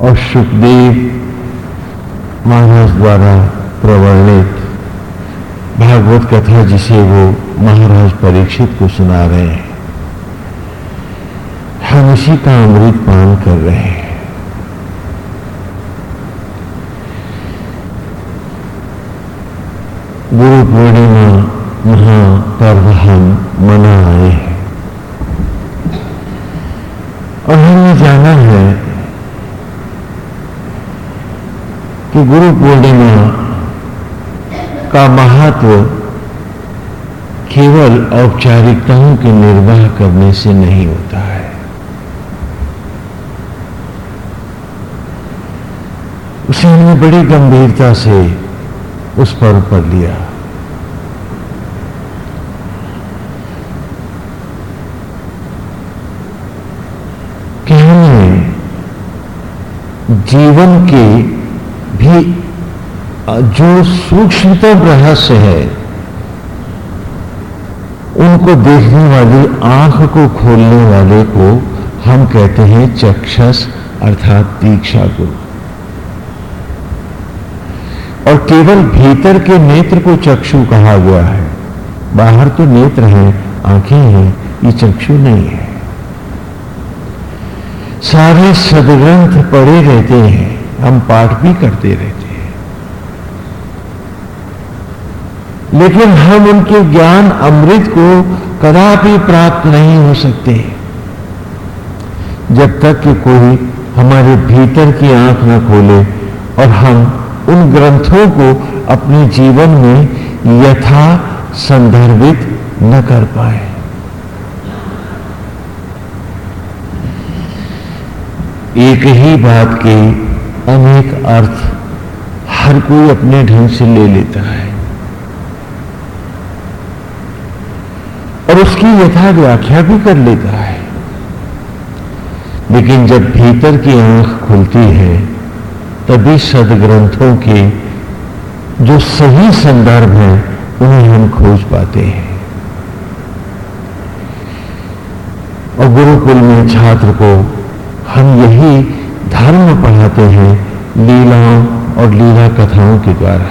और सुखदेव महाराज द्वारा प्रवर्णित भागवत कथा जिसे वो महाराज परीक्षित को सुना रहे हैं। हम इसी का अमृत पान कर रहे हैं। गुरु पूर्णिमा महापर्व हम मना आए हैं। और हमने जाना है कि गुरु पूर्णिमा का महत्व केवल औपचारिकताओं के निर्वाह करने से नहीं होता है। उसे हमने बड़ी गंभीरता से उस पर्व पर लिया। कि हमें जीवन के भी जो सूक्ष्मतम रहस्य है, उनको देखने वाली आँख को खोलने वाले को हम कहते हैं चक्षस अर्थात दीक्षा गुरु। और केवल भीतर के नेत्र को चक्षु कहा गया है, बाहर तो नेत्र है, आँखें हैं, ये चक्षु नहीं है। सारे सदग्रंथ पड़े रहते हैं। हम पाठ भी करते रहते हैं। लेकिन हम उनके ज्ञान अमृत को कदापि प्राप्त नहीं हो सकते। जब तक कि कोई हमारे भीतर की आँख न खोले और हम उन ग्रंथों को अपने जीवन में यथा संदर्भित न कर पाए। एक ही बात के अनेक अर्थ हर कोई अपने ढंग से ले लेता है। और उसकी यथा व्याख्या भी कर लेता है। लेकिन जब भीतर की आँख खुलती है, तभी सदग्रंथों के जो सही संदर्भ हैं, उन्हें हम खोज पाते हैं। और गुरुकुल में छात्र को हम यही धर्म पढ़ाते हैं लीलाओं और लीला कथाओं के द्वारा।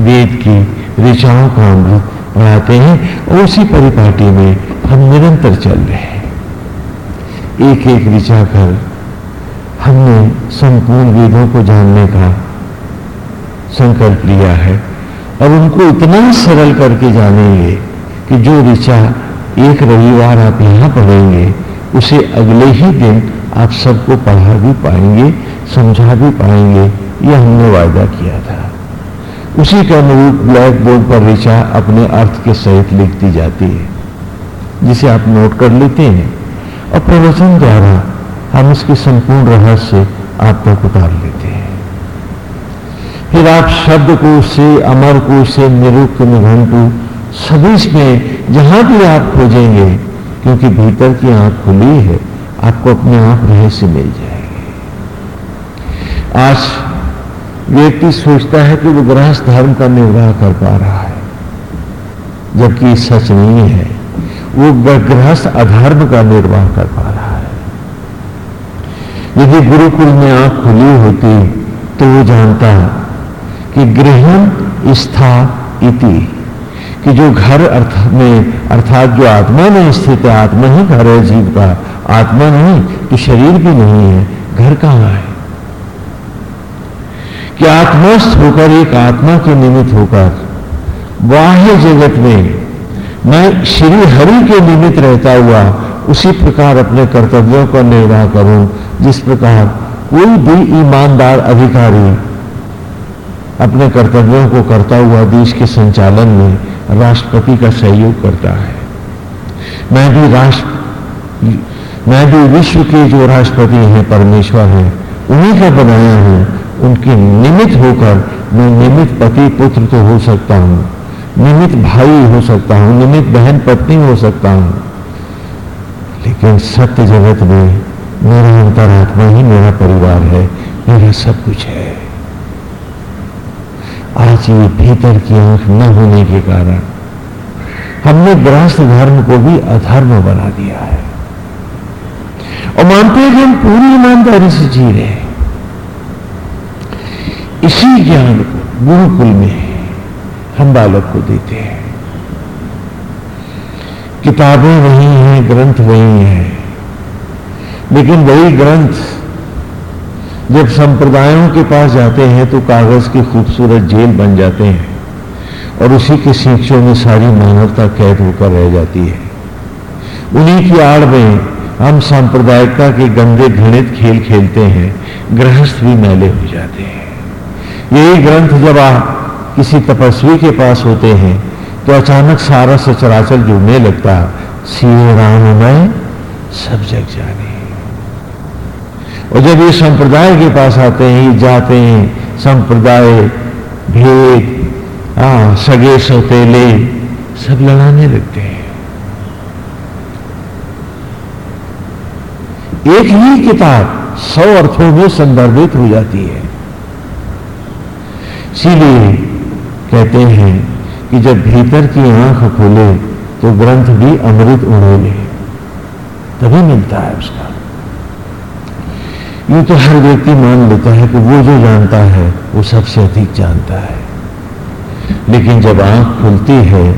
वेद की ऋचाओं का अमृत पढ़ाते हैं और उसी परिपाटी में हम निरंतर चल रहे हैं। एक एक ऋचा कर हमने संपूर्ण वेदों को जानने का संकल्प लिया है और उनको इतना सरल करके जानेंगे कि जो ऋचा एक रविवार आप यहाँ पढ़ेंगे, उसे अगले ही दिन आप सबको पढ़ा भी पाएँगे, समझा भी पाएँगे यह हमने वायदा किया था। उसी के अनुरूप ब्लैक बोर्ड पर ऋचा अपने अर्थ के सहित लिखती जाती है, जिसे आप नोट कर लेते हैं और प्रवचन द्वारा हम इसके संपूर्ण रहस्य आप तक उतार लेते हैं। फिर आप शब्द को से, अमर को से, निरुक्त, निघंटु, सभी इसमें जहाँ भी आप खोजेंगे, क्योंकि भीतर की आँख खुली है आपको अपने आप रहस्य मिल जाएँगे। आज व्यक्ति सोचता है कि वो गृहस्थ धर्म का निर्वाह कर पा रहा है, जबकि सच नहीं है। वो गृहस्थ अधर्म का निर्वाह कर पा रहा है। यदि गुरुकुल में आँख खुली होती तो वो जानता कि गृहण स्था इति। कि जो घर अर्थ में, अर्थात जो आत्मा में स्थित है, आत्मा ही घर है, जीव का। आत्मा नहीं तो शरीर भी नहीं है। घर कहाँ है? कि आत्मस्थ होकर एक आत्मा के निमित्त होकर, बाह्य जगत में, मैं श्री हरि के निमित्त रहता हुआ, उसी प्रकार अपने कर्तव्यों का निर्वाह करूँ, जिस प्रकार कोई भी ईमानदार अधिकारी अपने कर्तव्यों को करता हुआ देश के संचालन में राष्ट्रपति का सहयोग करता है। मैं भी राष्ट्र, मैं भी विश्व के जो राष्ट्रपति हैं, परमेश्वर हैं, उन्हीं का बनाया हूँ। उनके निमित्त होकर मैं निमित्त पति, पुत्र तो हो सकता हूँ। निमित्त भाई हो सकता हूँ, निमित्त बहन पत्नी हो सकता हूँ। लेकिन सत्य जगत में मेरा अंतरात्मा ही मेरा परिवार है, मेरा सब कुछ है। आज ये भीतर की आँख न होने के कारण हमने गृहस्थ धर्म को भी अधर्म बना दिया है। और मानते हैं कि हम पूरी ईमानदारी से जी रहे इसी ज्ञान को गुरुकुल में हम बालक को देते हैं। किताबें वही हैं, ग्रंथ वही हैं, लेकिन वही ग्रंथ जब संप्रदायों के पास जाते हैं तो कागज़ की खूबसूरत जेल बन जाते हैं और उसी के शिक्षों में सारी मानवता कैद होकर रह जाती है। उन्हीं की आड़ में हम सांप्रदायिकता के गंदे घृणित खेल खेलते हैं, गृहस्थ भी मैले हो जाते हैं। यही ग्रंथ जब आप किसी तपस्वी के पास होते हैं तो अचानक सारा सचराचर जुड़ने लगता सीए राम, मैं सब जग जाने। और जब ये संप्रदाय के पास आते हैं ये जाते हैं संप्रदाय भेद आ, सगे सौतेले सब लड़ाने लगते हैं। एक ही किताब सौ अर्थों में संदर्भित हो जाती है। इसीलिए कहते हैं कि जब भीतर की आँख खोले तो ग्रंथ भी अमृत उड़ेले। तभी मिलता है उसका। यूँ तो हर व्यक्ति मान लेता है कि वो जो जानता है, वो सबसे अधिक जानता है। लेकिन जब आँख खुलती है,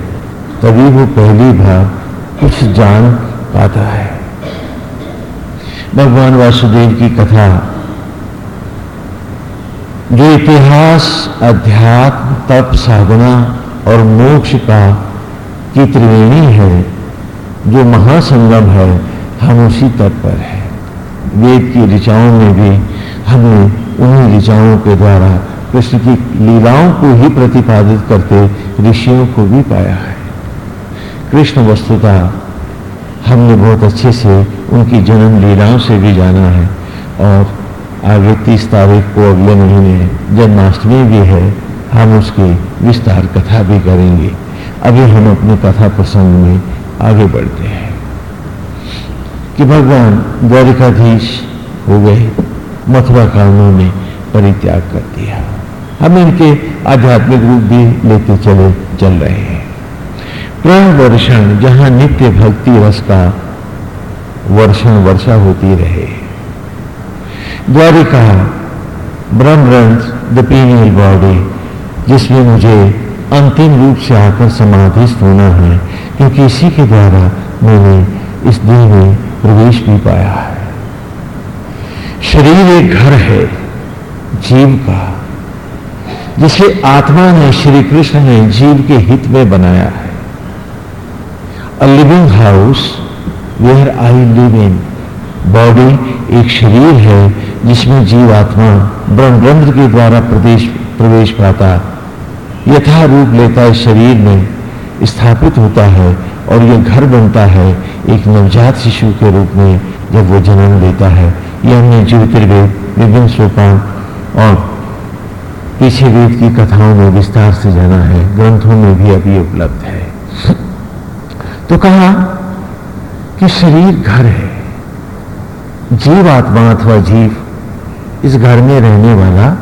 तभी वो पहली बार कुछ जान पाता है। भगवान वासुदेव की कथा, जो इतिहास, अध्यात्म, तप, साधना और मोक्ष का की त्रिवेणी है, जो महासंगम है, हम उसी तट पर है। वेद की ऋचाओं में भी हमने उन्हीं ऋचाओं के द्वारा कृष्ण की लीलाओं को ही प्रतिपादित करते ऋषियों को भी पाया है। कृष्ण वस्तुता हमने बहुत अच्छे से उनकी जन्म लीलाओं से भी जाना है और आगे तीस तारीख को अगले महीने जन्माष्टमी भी है, हम उसकी विस्तार कथा भी करेंगे। अभी हम अपने कथा प्रसंग में आगे बढ़ते हैं। कि भगवान द्वारिकाधीश हो गए, मथुरा कानों ने परित्याग कर दिया। हम इनके आध्यात्मिक रूप भी लेते चले, चल रहे हैं। प्रेम वर्षण जहाँ नित्य भक्ति रस का वर्षण वर्षा होती रहे। द्वारिका ब्रह्मरंथ द पीनियल बॉडी, जिसमें मुझे अंतिम रूप से आकर समाधिस्थ होना है, क्योंकि इसी के द्वारा मैंने इस दिन में प्रवेश भी पाया है। शरीर एक घर है, जीव का, जिसे आत्मा ने श्री कृष्ण ने जीव के हित में बनाया है। A living house where I live in body एक शरीर है, जिसमें जीव आत्मा ब्रह्मरंध्र के द्वारा प्रदेश, प्रवेश पाता यथा रूप लेता है, शरीर में स्थापित होता है और ये घर बनता है एक नवजात शिशु के रूप में जब वो जन्म लेता है। ये हमने ज्योतिर्वेद, विभिन्न सोपान और पीछे वेद की कथाओं में विस्तार से जाना है। ग्रंथों में भी अभी उपलब्ध है। तो कहा कि शरीर घर है। जीव आत्मा अथवा जीव इस घर में रहने वाला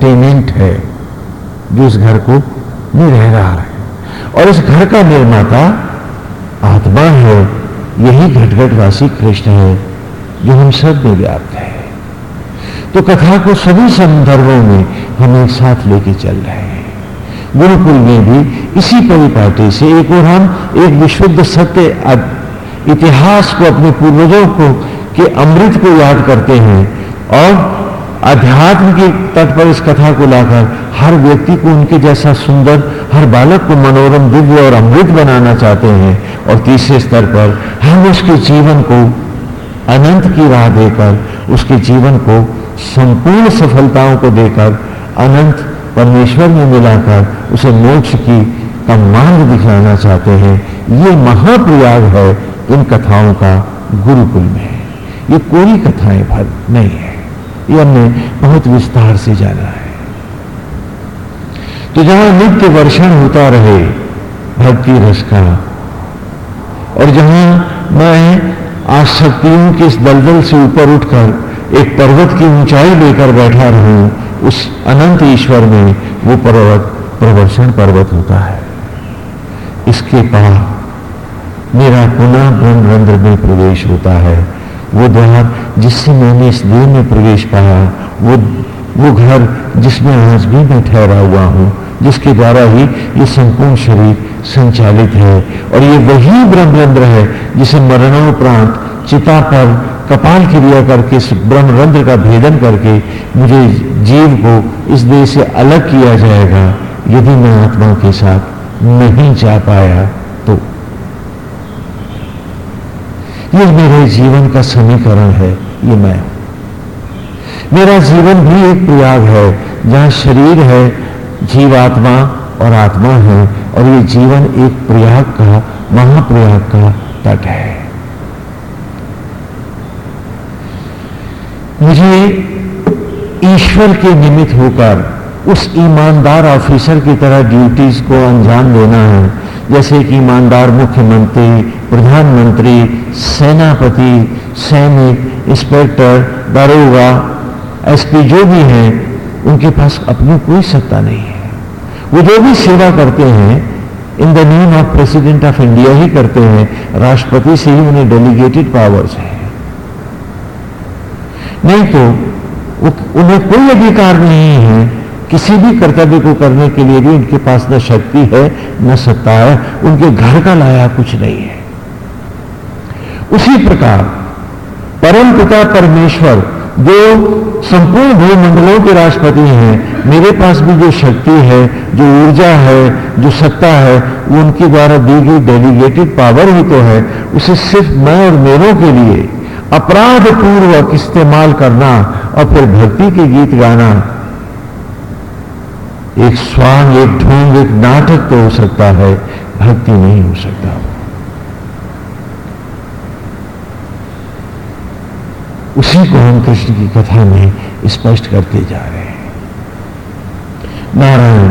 टेनेंट है, जो इस घर को नहीं रह रहा है। और इस घर का निर्माता आत्मा है, यही घटघटवासी कृष्ण है, जो हम सब में व्याप्त है। तो कथा को सभी संदर्भों में हम एक साथ लेके चल रहे हैं। गुरुकुल में भी इसी परिपाटी से एक और हम एक विशुद्ध सत्य इतिहास को अपने पूर्वजों को के अमृत को याद करते हैं और अध्यात्म के तट पर इस कथा को लाकर हर व्यक्ति को उनके जैसा सुंदर, हर बालक को मनोरम, दिव्य और अमृत बनाना चाहते हैं। और तीसरे स्तर पर हम उसके जीवन को अनंत की राह देकर, उसके जीवन को संपूर्ण सफलताओं को देकर, अनंत परमेश्वर में मिलाकर उसे मोक्ष की का मार्ग दिखाना चाहते हैं। ये महाप्रयाग है इन कथाओं का गुरुकुल में। ये कोई कथाएँ भर नहीं है। ये हमने बहुत विस्तार से जाना है। तो जहाँ नित्य वर्षण होता रहे, भक्ति रस का, और जहाँ मैं आसक्तियों के इस दलदल से ऊपर उठकर एक पर्वत की ऊंचाई लेकर बैठा रहूँ, उस अनंत ईश्वर में वो पर्वत, प्रवर्षण पर्वत होता है। इसके पार मेरा पुनः ब्रह्मरंध्र में प्रवेश होता है। वो द्वार जिससे मैंने इस देह में प्रवेश पाया, वो वो घर जिसमें आज भी मैं ठहरा हुआ हूँ, जिसके द्वारा ही ये संपूर्ण शरीर संचालित है और ये वही ब्रह्मरंध्र है जिसे मरणोपरांत चिता पर कपाल क्रिया करके ब्रह्मरंध्र का भेदन करके मुझे जीव को इस देह से अलग किया जाएगा। यदि मैं आत्मा के साथ नहीं जा पाया तो ये मेरे जीवन का समीकरण है। ये मैं। मेरा जीवन भी एक प्रयाग है, जहाँ शरीर है, जीवात्मा और आत्मा है, और ये जीवन एक प्रयाग का, महाप्रयाग का तट है। मुझे ईश्वर के निमित्त होकर, उस ईमानदार ऑफिसर की तरह ड्यूटीज़ को अंजाम देना है जैसे कि ईमानदार मुख्यमंत्री, प्रधानमंत्री, सेनापति, सैनिक, इंस्पेक्टर, दरोगा, एसपी जो भी हैं, उनके पास अपनी कोई सत्ता नहीं है। वो जो भी सेवा करते हैं in the name of president of India ही करते हैं, राष्ट्रपति से ही उन्हें डेलीगेटेड पावर्स है। नहीं तो उन्हें कोई अधिकार नहीं है। किसी भी कर्तव्य को करने के लिए भी उनके पास न शक्ति है, न सत्ता है, उनके घर का लाया कुछ नहीं है। उसी प्रकार, परम पिता परमेश्वर, जो संपूर्ण भूमंडलों के राष्ट्रपति हैं, मेरे पास भी जो शक्ति है, जो ऊर्जा है, जो सत्ता है, वो उनके द्वारा दी गई डेलीगेटेड पावर ही तो है, उसे सिर्फ़ मैं और मेरों के लिए अपराध पूर्वक इस्तेमाल करना और फिर भक्ति के गीत गाना एक स्वांग, एक ढोंग, एक नाटक तो हो सकता है, भक्ति नहीं हो सकता। उसी को हम कृष्ण की कथा में स्पष्ट करते जा रहे हैं। नारायण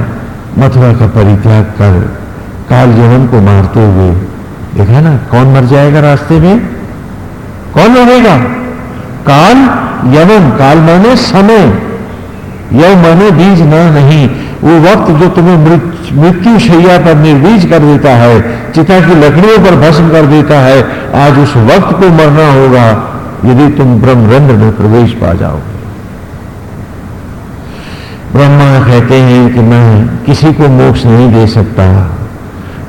मथुरा का परित्याग कर काल यवन को मारते हुए, देखा ना, कौन मर जाएगा रास्ते में? कौन मरेगा? काल यवन, काल माने समय। यव माने बीज ना नहीं। वो वक्त जो तुम्हें मृत्यु शैया पर निर्वीज कर देता है, चिता की लकड़ियों पर भस्म कर देता है, आज उस वक्त को मरना होगा, यदि तुम ब्रह्मरंध्र में प्रवेश पा जाओ ब्रह्मा कहते हैं कि मैं किसी को मोक्ष नहीं दे सकता,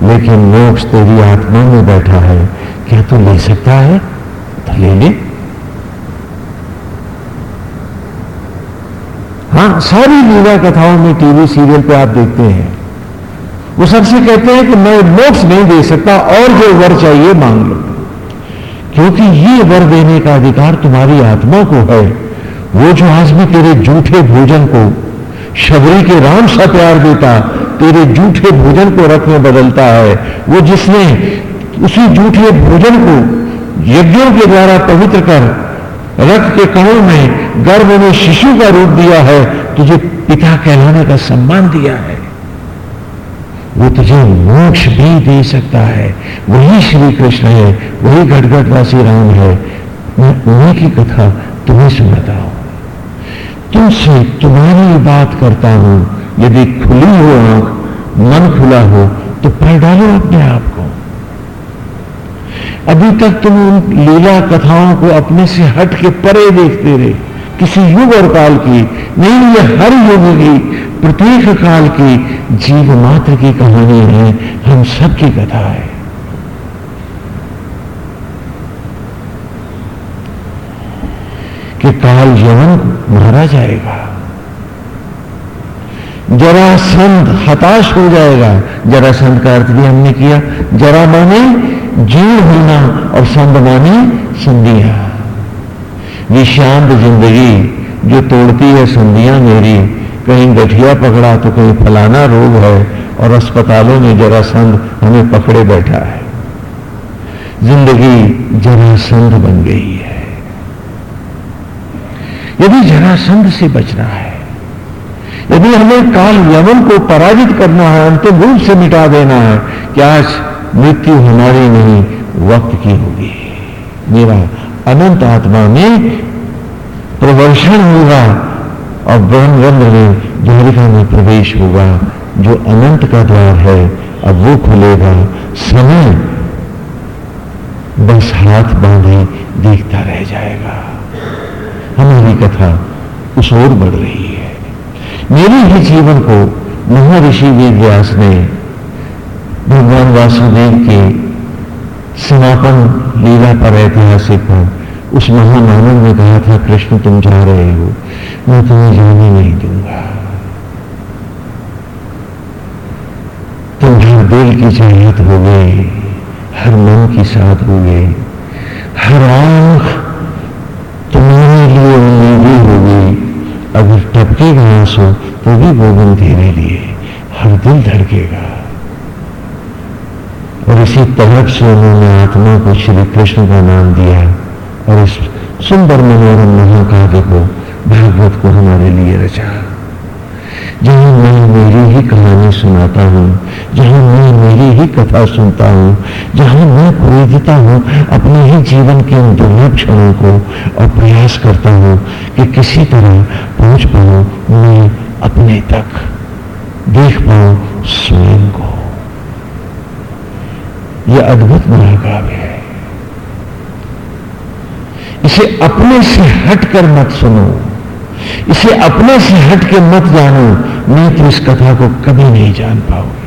लेकिन मोक्ष तेरी आत्मा में बैठा है। क्या तू ले सकता है? तो ले ले। हाँ सारी लीला कथाओं में टीवी सीरियल पे आप देखते हैं। वो सबसे कहते हैं कि मैं मोक्ष नहीं दे सकता, और जो वर चाहिए मांग लो। क्योंकि ये वर देने का अधिकार तुम्हारी आत्मा को है। वो जो आज भी तेरे झूठे भोजन को, शबरी के राम सा प्यार देता, तेरे झूठे भोजन को रथ में बदलता है, वो जिसने उसी झूठे भोजन को यज्ञों के द्वारा पवित्र कर रथ के कणों में गर्भ में शिशु का रूप दिया है, तुझे पिता कहलाने का सम्मान दिया है। वो तुझे मोक्ष भी दे सकता है। वही श्री कृष्ण है, वही घटघटवासी राम है। मैं उन्हीं की कथा तुम्हें सुनाता हूँ। तुमसे तुम्हारी बात करता हूँ। यदि खुली हो आँख, मन खुला हो तो पढ़ डालो अपने आप को। अभी तक तुम उन लीला कथाओं को अपने से हट के परे देखते रहे। किसी युग और काल की, नहीं, ये हर युग की, प्रत्येक काल की जीव मात्र की कहानी है, हम सबकी कथा है। कि काल यवन मारा जाएगा जरासंध हताश हो जाएगा जरासंध का अर्थ भी हमने किया, जरा माने जीव होना और संध माने, संधिया। विशांत ज़िंदगी जो तोड़ती है संधियाँ मेरी, कहीं गठिया पकड़ा तो कहीं फलाना रोग है और अस्पतालों में जरासंध हमें पकड़े बैठा है। ज़िंदगी जरासंध बन गई है। यदि जरासंध से बचना है। यदि हमें काल यमन को पराजित करना है, अंतिम रूप से मिटा देना है कि आज मृत्यु हमारी नहीं, वक्त की होगी। मेरा अनंत आत्मा में प्रवर्षण होगा और ब्रह्मरंध्र में द्वारिका में प्रवेश होगा जो अनंत का द्वार है, अब वो खुलेगा। समय बस हाथ बांधे देखता रह जाएगा। हमारी कथा उस ओर बढ़ रही है। मेरे ही जीवन को महर्षि वेद व्यास ने भगवान वासुदेव के समापन लीला पर ऐतिहासिक पर उस महामानव ने कहा था, कृष्ण, तुम जा रहे हो। मैं तुम्हें जाने नहीं दूँगा। तुम हर दिल की चाहत हो गए हर मन की साथ हो गए हर आँख तुम्हारे लिए उम्मीदी होगी अगर टपकेगा आँसू तो भी गोविंद तेरे लिए। हर दिल धड़केगा। और इसी तरफ़ से उन्होंने आत्मा को श्री कृष्ण का नाम दिया और इस सुंदर मनोरम महाकाव्य को भागवत को हमारे लिए रचा। जहाँ मैं मेरी ही कहानी सुनाता हूँ, जहाँ मैं मेरी ही कथा सुनता हूँ, जहाँ मैं खरीदता हूँ अपने ही जीवन के उन दुर्लभ क्षणों को और प्रयास करता हूँ कि किसी तरह पहुँच पाऊँ मैं अपने तक। देख पाऊँ स्वयं को। यह अद्भुत महाकाव्य है। इसे अपने से हटकर मत सुनो। इसे अपने से हट के मत जानो। मैं तो इस कथा को कभी नहीं जान पाओगे।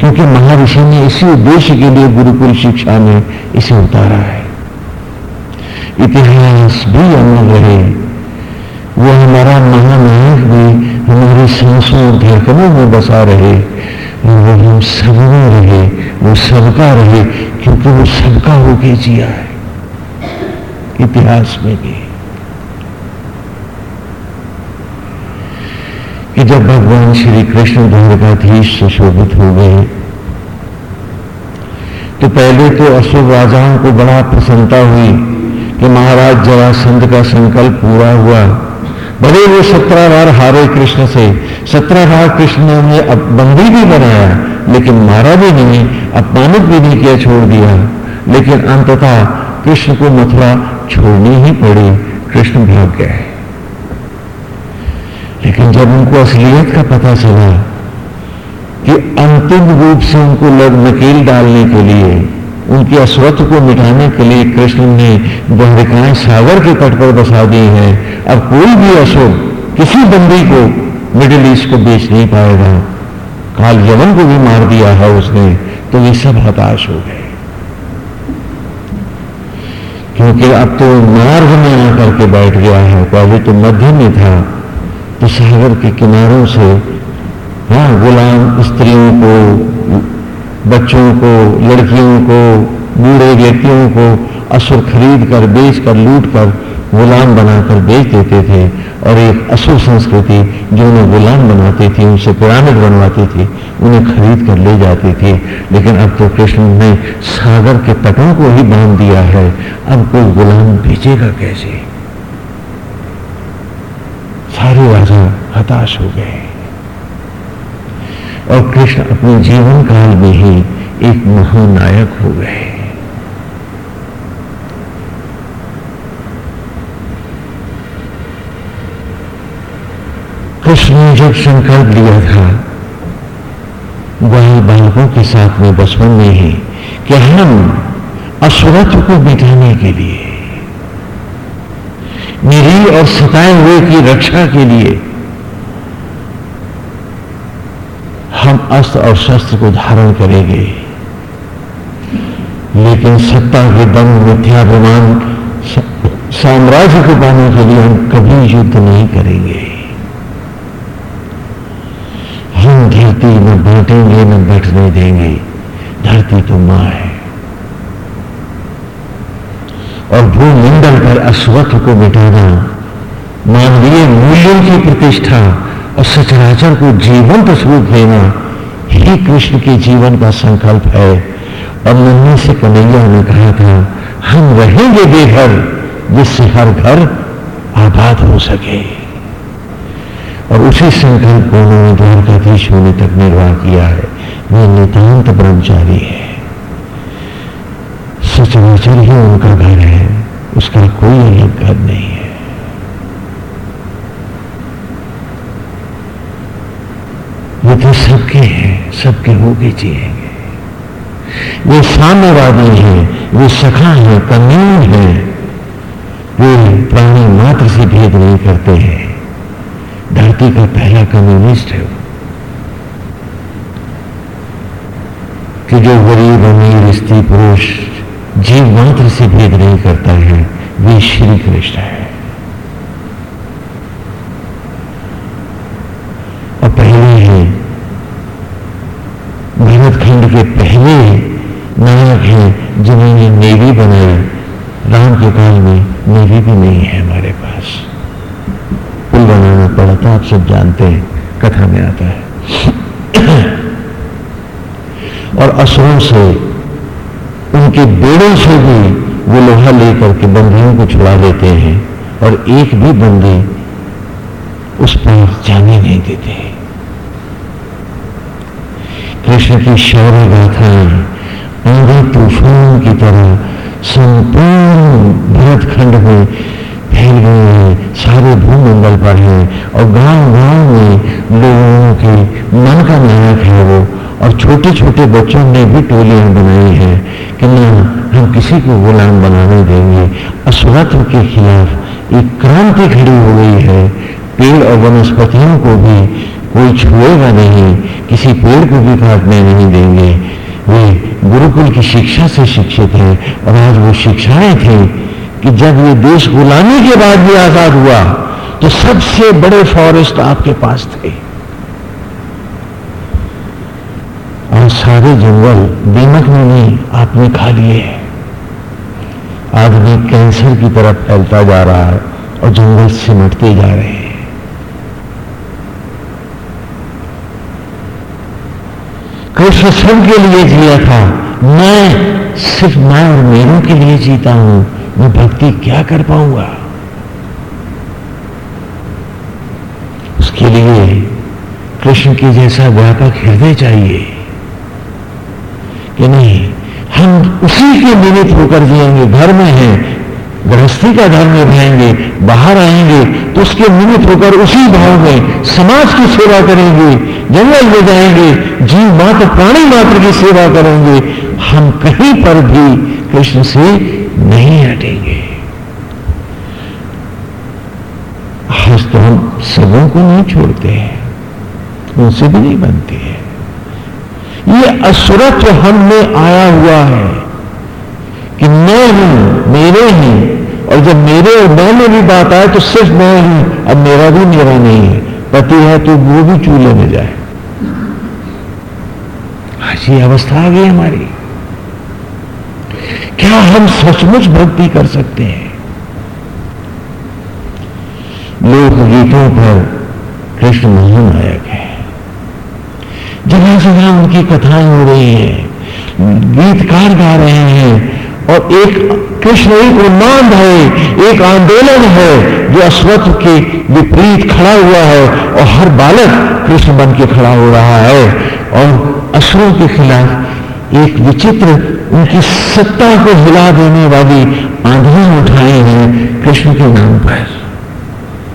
क्योंकि महर्षि ने इसी उद्देश्य के लिए गुरुकुल शिक्षा में इसे उतारा है। इतिहास भी अमर रहे वो हमारा महानायक भी हमारे सांसों और धड़कनों में बसा रहे। और वो हम सब में रहे वो सबका रहे, क्योंकि वो सबका होके जिया है। इतिहास में भी। कि जब भगवान श्री कृष्ण द्वारकाधीश सुशोभित हो गए तो पहले तो असुर राजाओं को बड़ा प्रसन्नता हुई कि महाराज जरासंध का संकल्प पूरा हुआ। बड़े वो सत्रह बार हारे कृष्ण से सत्रह बार कृष्ण ने बंदी भी बनाया, लेकिन मारा भी नहीं, अपमानित भी नहीं किया, छोड़ दिया। लेकिन अंततः कृष्ण को मथुरा छोड़नी ही पड़ी। कृष्ण भाग गए। लेकिन जब उनको असलियत का पता चला कि अंतिम रूप से उनको लग नकेल डालने के लिए, उनके अस्वत्थ को मिटाने के लिए कृष्ण ने द्वारिकाएँ सागर के तट पर बसा दी हैं, अब कोई भी असुर किसी बंदी को मिडिल ईस्ट को बेच नहीं पाएगा। काल यमन को भी मार दिया है उसने तो ये सब हताश हो गए। क्योंकि अब तो मार्ग में आकर के बैठ गया है पहले तो मध्य में था तो सागर के किनारों से हाँ गुलाम स्त्रियों को, बच्चों को, लड़कियों को, बूढ़े व्यक्तियों को असुर खरीद कर बेच कर लूट कर गुलाम बनाकर बेच देते थे। और एक असुर संस्कृति जो उन्हें गुलाम बनाती थी, उनसे पिरामिड बनवाती थी, उन्हें खरीद कर ले जाती थी। लेकिन अब तो कृष्ण ने सागर के तटों को ही बाँध दिया है। अब कोई गुलाम बेचेगा कैसे? सारे राजा हताश हो गए। और कृष्ण अपने जीवन काल में ही एक महानायक हो गए। कृष्ण ने जब संकल्प लिया था, वही बालकों के साथ में बचपन में ही कि हम असुरत्व को मिटाने के लिए, निरी और सताए हुए की रक्षा के लिए, हम अस्त्र और शस्त्र को धारण करेंगे। लेकिन सत्ता के दम मिथ्याभिमान साम्राज्य को पाने के लिए हम कभी युद्ध नहीं करेंगे। धरती न बांटेंगे, न बैठने देंगे। धरती तो माँ है। और भूमंडल पर अश्वत्थ को मिटाना मानवीय मूल्यों की प्रतिष्ठा और सचराचर को जीवंत स्वरूप देना ही कृष्ण के जीवन का संकल्प है। और नन्ही से कन्हैया ने कहा था, हम रहेंगे बेघर, जिससे हर घर आबाद हो सके। और उसी संकल्प को उन्होंने द्वारकाधीश होने तक निर्वाह किया है। वह नितांत ब्रह्मचारी है। सचराचर ही उनका घर है। उसका कोई अलग घर नहीं है। वो तो सबके हैं, सबके होके जिएँगे। वे साम्यवादी हैं, वे सखा हैं कम्यून हैं। वे प्राणी मात्र से भेद नहीं करते हैं। धरती का पहला कम्युनिस्ट है वो। कि जो गरीब, अमीर, स्त्री, पुरुष जीव मात्र से भेद नहीं करता है, वे श्री कृष्ण है। और पहले है भरत खंड के पहले नायक हैं, जिन्होंने नेवी बनाई राम के काल में नेवी भी नहीं है हमारे पास। बनाना पड़ा था आप सब जानते हैं, कथा में आता है। और असुरों से, उनके बेड़ों से भी वो लोहा लेकर के बंदियों को छुड़ा लेते हैं और एक भी बंदी उस पर जाने नहीं देते कृष्ण की शौर्य गाथाएँ आंधी तूफ़ान की तरह संपूर्ण भरत खंड में फैल गए हैं सारे भूमंडल पर हैं और गाँव गाँव में लोगों के मन का नायक है वो। और छोटे छोटे बच्चों ने भी टोलियाँ बनाई हैं कि ना, हम किसी को गुलाम बनाने देंगे। असुरत्व के खिलाफ एक क्रांति खड़ी हो गई है। पेड़ और वनस्पतियों को भी कोई छुएगा नहीं, किसी पेड़ को भी काटने नहीं देंगे। वे गुरुकुल की शिक्षा से शिक्षित हैं और आज वो शिक्षाएँ थी कि जब ये देश गुलामी के बाद भी आज़ाद हुआ तो सबसे बड़े फॉरेस्ट आपके पास थे। और सारे जंगल दीमक में नहीं आपने खा लिए आदमी कैंसर की तरफ़ फैलता जा रहा है और जंगल सिमटते जा रहे हैं। कृष्ण सबके लिए जिया था। मैं सिर्फ़ मैं और मेरों के लिए जीता हूँ। मैं भक्ति क्या कर पाऊँगा? उसके लिए कृष्ण की जैसा व्यापक हृदय चाहिए कि नहीं, हम उसी के निमित्त होकर जिएँगे, घर में हैं, गृहस्थी का धर्म निभाएँगे बाहर आएँगे तो उसके निमित्त होकर उसी भाव में समाज की सेवा करेंगे, जंगल में जाएँगे, जीव मात्र, प्राणी मात्र की सेवा करेंगे। हम कहीं पर भी कृष्ण से नहीं हटेंगे। आज तो हम सबों को नहीं छोड़ते हैं, उनसे भी नहीं बनते हैं। ये असुरत्व हम में आया हुआ है कि मैं हूँ, मेरे ही, और जब मेरे और मैं में भी बात आए तो सिर्फ़ मैं हूँ, अब मेरा भी मेरा नहीं है। पति है तो वो भी चूल्हे में जाए। आज ये अवस्था आ गई हमारी। क्या हम सचमुच भक्ति कर सकते हैं? लोकगीतों पर कृष्ण महानायक है। जगह जगह उनकी कथाएँ हो रही हैं, गीतकार गा रहे हैं, और एक कृष्ण एक उन्माद है, एक आंदोलन है, जो अश्वत्थ के विपरीत खड़ा हुआ है, और हर बालक कृष्ण बन के खड़ा हो रहा है, और असुरों के खिलाफ एक विचित्र, उनकी सत्ता को हिला देने वाली आंधियाँ उठाए हैं कृष्ण के नाम पर।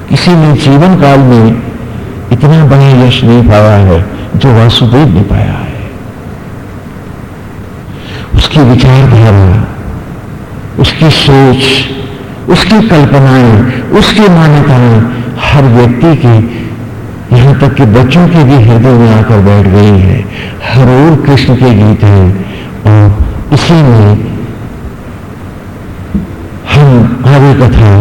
किसी ने जीवन काल में इतना बड़ा यश नहीं पाया है जो वासुदेव ने पाया है। उसकी विचारधारा, उसकी सोच, उसकी कल्पनाएँ, उसकी मान्यताएँ हर व्यक्ति के यहाँ तक कि बच्चों के भी हृदय में आकर बैठ गई है। हर ओर कृष्ण के गीत हैं और इसी में हम आगे कथा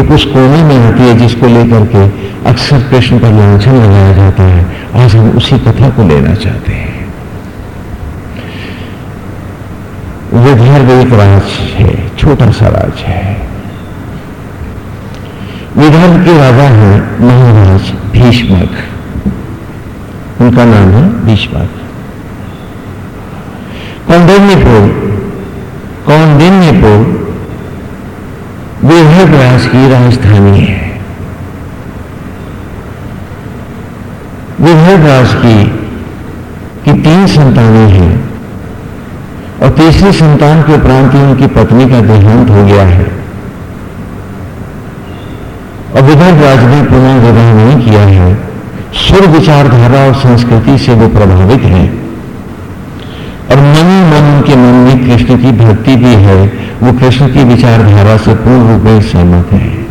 एक उस कोने में आती है जिसको लेकर के अक्सर कृष्ण पर लाछन लगाया जाता है। आज हम उसी कथा को लेना चाहते हैं। विदर्भ एक राज है, छोटा सा राज है। विदर्भ के राजा हैं महाराज भीष्मक। उनका नाम है भीष्मक। कौंडिन्यपुर कौंडिन्यपुर विदर्भ राज की राजधानी है। विदर्भ राज की की तीन संतानें हैं। और तीसरी संतान के उपरांत ही उनकी पत्नी का देहांत हो गया है। और विदर्भ राज ने पुनः विवाह नहीं किया है। सुर विचारधारा और संस्कृति से वो प्रभावित हैं। और मन मन उनके मन में कृष्ण की भक्ति भी है, वो कृष्ण की विचारधारा से पूर्ण रूप में सहमत है।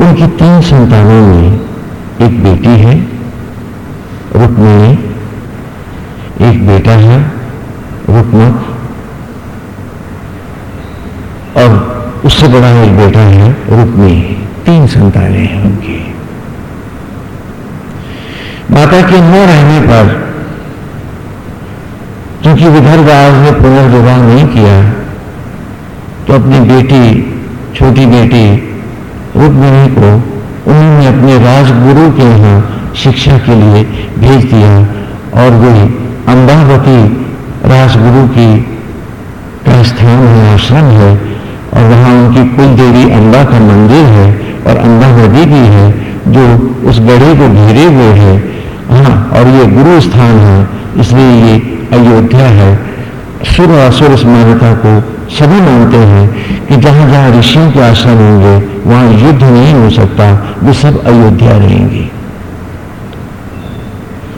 उनकी तीन संतानों में एक बेटी है, रुक्मिणी, एक बेटा है, रुक्मक, और उससे बड़ा एक बेटा है रुक्मी तीन संतानें हैं उनकी। माता के न रहने पर, क्योंकि विदर्भ ने पुनर्विवाह नहीं किया तो अपनी बेटी, छोटी बेटी रुक्मिणी को उन्होंने अपने राजगुरु के यहाँ शिक्षा के लिए भेज दिया और वे अंबावती राजगुरु की का स्थान है, आश्रम है और वहाँ उनकी कुल देवी अम्बा का मंदिर है। और अंधा नदी भी है, जो उस गढ़े को घेरे हुए है। हाँ और ये गुरु स्थान है, इसलिए ये अयोध्या है। सुर और असुर इस मान्यता को सभी मानते हैं कि जहाँ जहाँ ऋषियों के आश्रम होंगे, वहाँ युद्ध नहीं हो सकता, वे सब अयोध्या रहेंगे।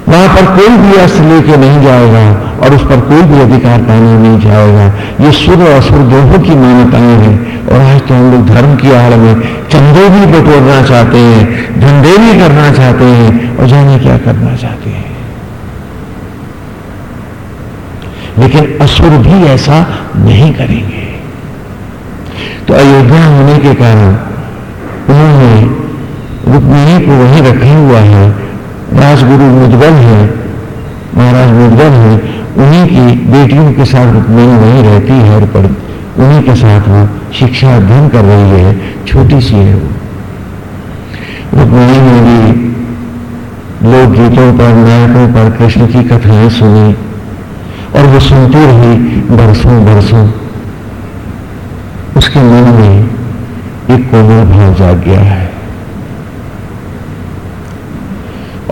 वहाँ पर कोई भी अस्त्र लेके नहीं जाएगा और उस पर कोई भी अधिकार पाने नहीं जाएगा। ये सुर और असुर दोनों की मान्यताएँ हैं और आज तो हम लोग धर्म की आड़ में चंदे भी बटोरना चाहते हैं धंधे भी करना चाहते हैं और जाने क्या करना चाहते हैं। लेकिन असुर भी ऐसा नहीं करेंगे। तो अयोध्या होने के कारण उन्होंने रुक्मिणी को वहीं रखा हुआ है राजगुरु मुदगल है, महाराज मुदगल है, उन्हीं की बेटियों के साथ रुक्मिणी वहीं रहती है और पर उन्हीं के साथ वो शिक्षा अध्ययन कर रही है, छोटी सी है वो। रुक्मिणी ने भी लोकगीतों पर नायकों पर कृष्ण की कथाएँ सुनी और वो सुनती रही बरसों बरसों। उसके मन में एक कोमल भाव जाग गया है।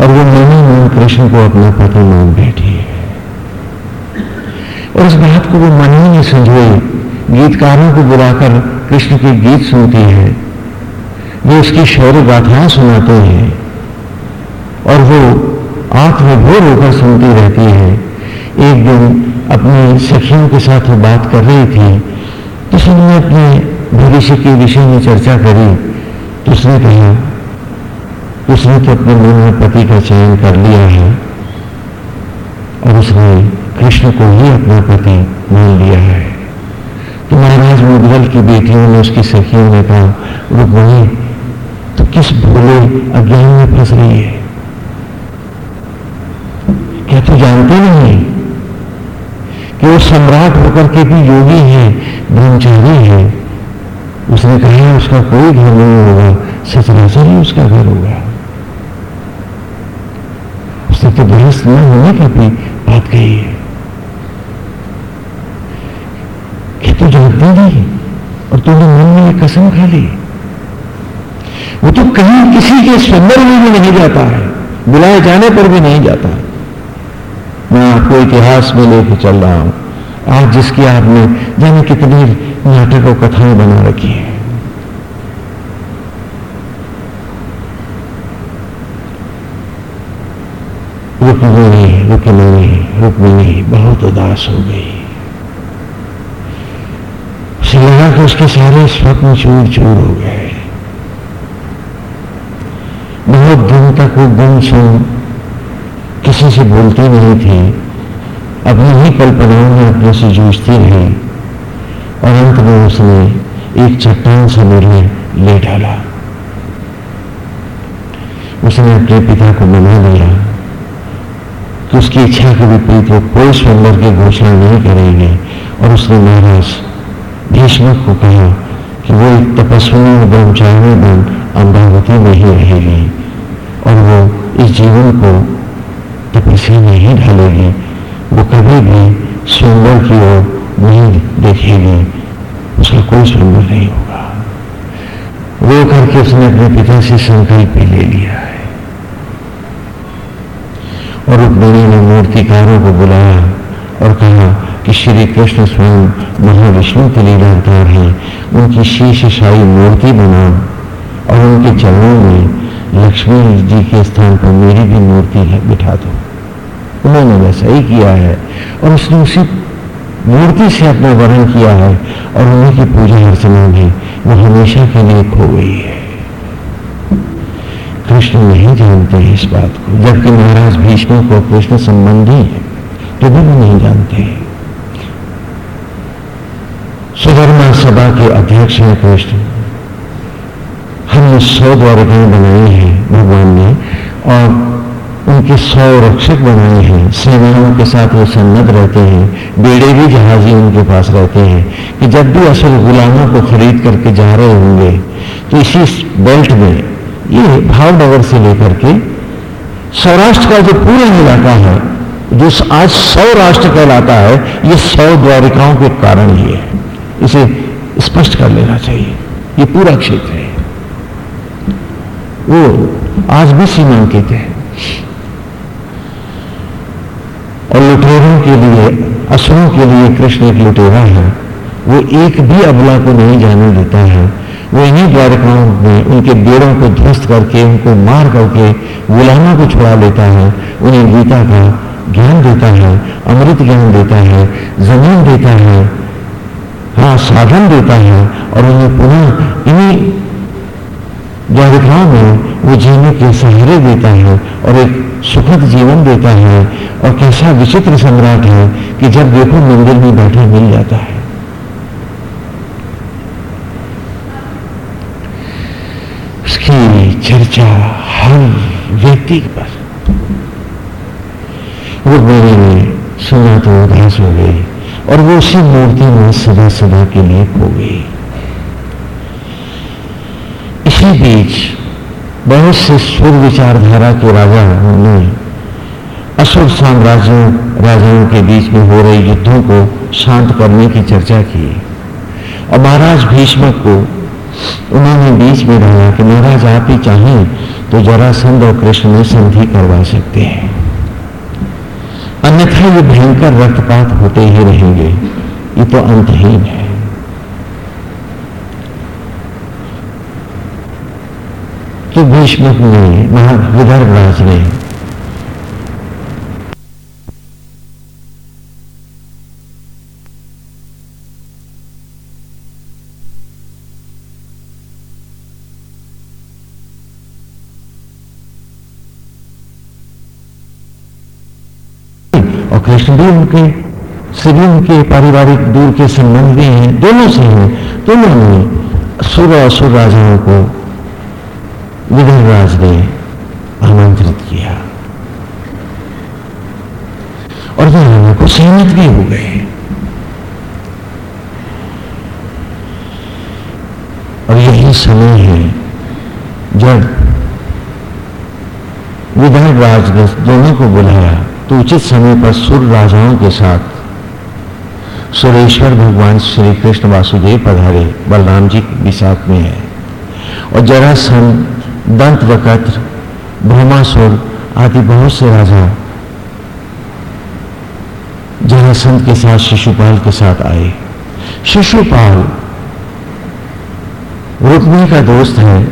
और वो मन मन कृष्ण को अपना पति मान बैठी और इस बात को वो मन ही नहीं समझे गीतकारों को बुलाकर कृष्ण के गीत सुनती है, वो उसकी शौर्य गाथाएँ सुनाते हैं, और वो आत्मभोर होकर सुनती रहती है। एक दिन अपनी सखियों के साथ वो बात कर रही थी तो उसने अपने भविष्य के विषय में चर्चा करी तो उसने कहा उसने तो अपने मन में पति का चयन कर लिया है और उसने कृष्ण को ही अपना पति मान लिया है। तो महाराज मुदगल की बेटियों ने उसकी सखियों ने कहा, रुक्मणी तो किस भोले अज्ञान में फंस रही है? क्या तू जानते नहीं कि वो सम्राट होकर के भी योगी है, ब्रह्मचारी है? उसने कहा, उसका कोई घर नहीं होगा सचराचर ही उसका घर होगा। तो बहस न होने का भी बात कही है। कि तू जानती नहीं और तूने मन में एक कसम खा ली, वो तो कहीं किसी के स्वंदर में भी नहीं जाता है, बुलाए जाने पर भी नहीं जाता है। मैं आपको इतिहास में लेके चल रहा हूँ। आज जिसकी आपने जाने कितनी नाटक कथाएँ बना रखी है। रुक्मिणी रुक्मिणी रुक्मिणी बहुत उदास हो गई। उसे लगा कि उसके सारे स्वप्न चूर चूर हो गए। बहुत दिन तक वो गुम सुन किसी से बोलती नहीं थी, अपनी ही कल्पनाओं में अपने से जूझती रही और अंत में उसने एक चट्टान से निर्णय ले डाला। उसने अपने पिता को मना लिया। कि उसकी इच्छा के विपरीत वो कोई स्वयंवर की घोषणा नहीं करेंगे। और उसने महाराज भीष्मक को कहा कि वो एक तपस्वी ब्रह्मचारी बन, अमरावती में ही रहेगी। और वो इस जीवन को तपस्या में ही ढालेगी। वो कभी भी स्वयंवर की ओर नहीं देखेगी। उसका कोई स्वयंवर नहीं होगा। वो करके उसने अपने पिता से संकल्प ले लिया। और रुक्मिणी ने मूर्तिकारों को बुलाया और कहा कि श्री कृष्ण स्वयं महाविष्णु के लीला अवतार हैं। उनकी शीशशाही मूर्ति बनाओ और उनके चरणों में लक्ष्मी जी के स्थान पर मेरी भी मूर्ति है, बिठा दो। उन्होंने वैसा ही किया है और उसने उसी मूर्ति से अपना वर्ण किया है और उन्हीं की पूजा अर्चना भी वो हमेशा के लिए खो गई है। कृष्ण नहीं जानते हैं इस बात को। जबकि महाराज भीष्म को कृष्ण संबंधी है तो भी वो नहीं जानते हैं। सुधर्मा सभा के अध्यक्ष हैं कृष्ण। हमने सौ द्वारकाएँ बनाई हैं भगवान ने, और उनके सौ रक्षक बनाए हैं। सेनाओं के साथ वो सन्नत रहते हैं, बेड़े भी जहाजी उनके पास रहते हैं, कि जब भी असल गुलामों को खरीद करके जा रहे होंगे तो इसी बेल्ट में ये भावनगर से लेकर के सौराष्ट्र का जो पूरा इलाका है, जो आज सौराष्ट्र कहलाता है, ये सौ द्वारिकाओं के कारण ही है। इसे स्पष्ट कर लेना चाहिए। ये पूरा क्षेत्र है। वो आज भी सीमांकित है। और लुटेरों के लिए, असुरों के लिए कृष्ण एक लुटेरा है। वो एक भी अबला को नहीं जाने देता है। वो इन्हीं द्वारकाओं में उनके बेड़ों को ध्वस्त करके, उनको मार करके गुलामों को छुड़ा लेता है, उन्हें गीता का ज्ञान देता है, अमृत ज्ञान देता है, ज़मीन देता है हाँ साधन देता है, और उन्हें पुनः इन्हीं द्वारिकाओं में वो जीने के सहारे देता है और एक सुखद जीवन देता है। और कैसा विचित्र सम्राट है कि जब देखो मंदिर में बैठे मिल जाता है उसकी चर्चा हर व्यक्ति पर वो मेरे में सुना तो उदास हो गई और वो उसी मूर्ति में सदा सदा के लिए खो गई इसी बीच बहुत से सुर विचारधारा के राजा ने असुर साम्राज्यों, राजाओं के बीच में हो रहे युद्धों को शांत करने की चर्चा की और महाराज भीष्मक को उन्होंने बीच में रहा कि महाराज, आप ही चाहें तो जरासंध और कृष्ण में संधि करवा सकते हैं। अन्यथा ये भयंकर रक्तपात होते ही रहेंगे। ये तो अंतहीन है। तो भीष्मक ने महा विदर्भराज ने और कृष्ण भी उनके सभी उनके पारिवारिक दूर के संबंध भी हैं, दोनों से हैं। दोनों ने सुर और असुर राजाओं को विदर्भराज ने आमंत्रित किया। और वे आने को सहमत भी हो गए। और यही समय है जब विदर्भराज ने दोनों को बुलाया। तो उचित समय पर सुर राजाओं के साथ। सुरेश्वर भगवान श्री कृष्ण वासुदेव पधारे, बलराम जी भी साथ में है। और जरासंध दंत वकत्र भ्रमासुर आदि बहुत से राजा जरासंध के साथ शिशुपाल के साथ आए। शिशुपाल रुक्मिणी का दोस्त है,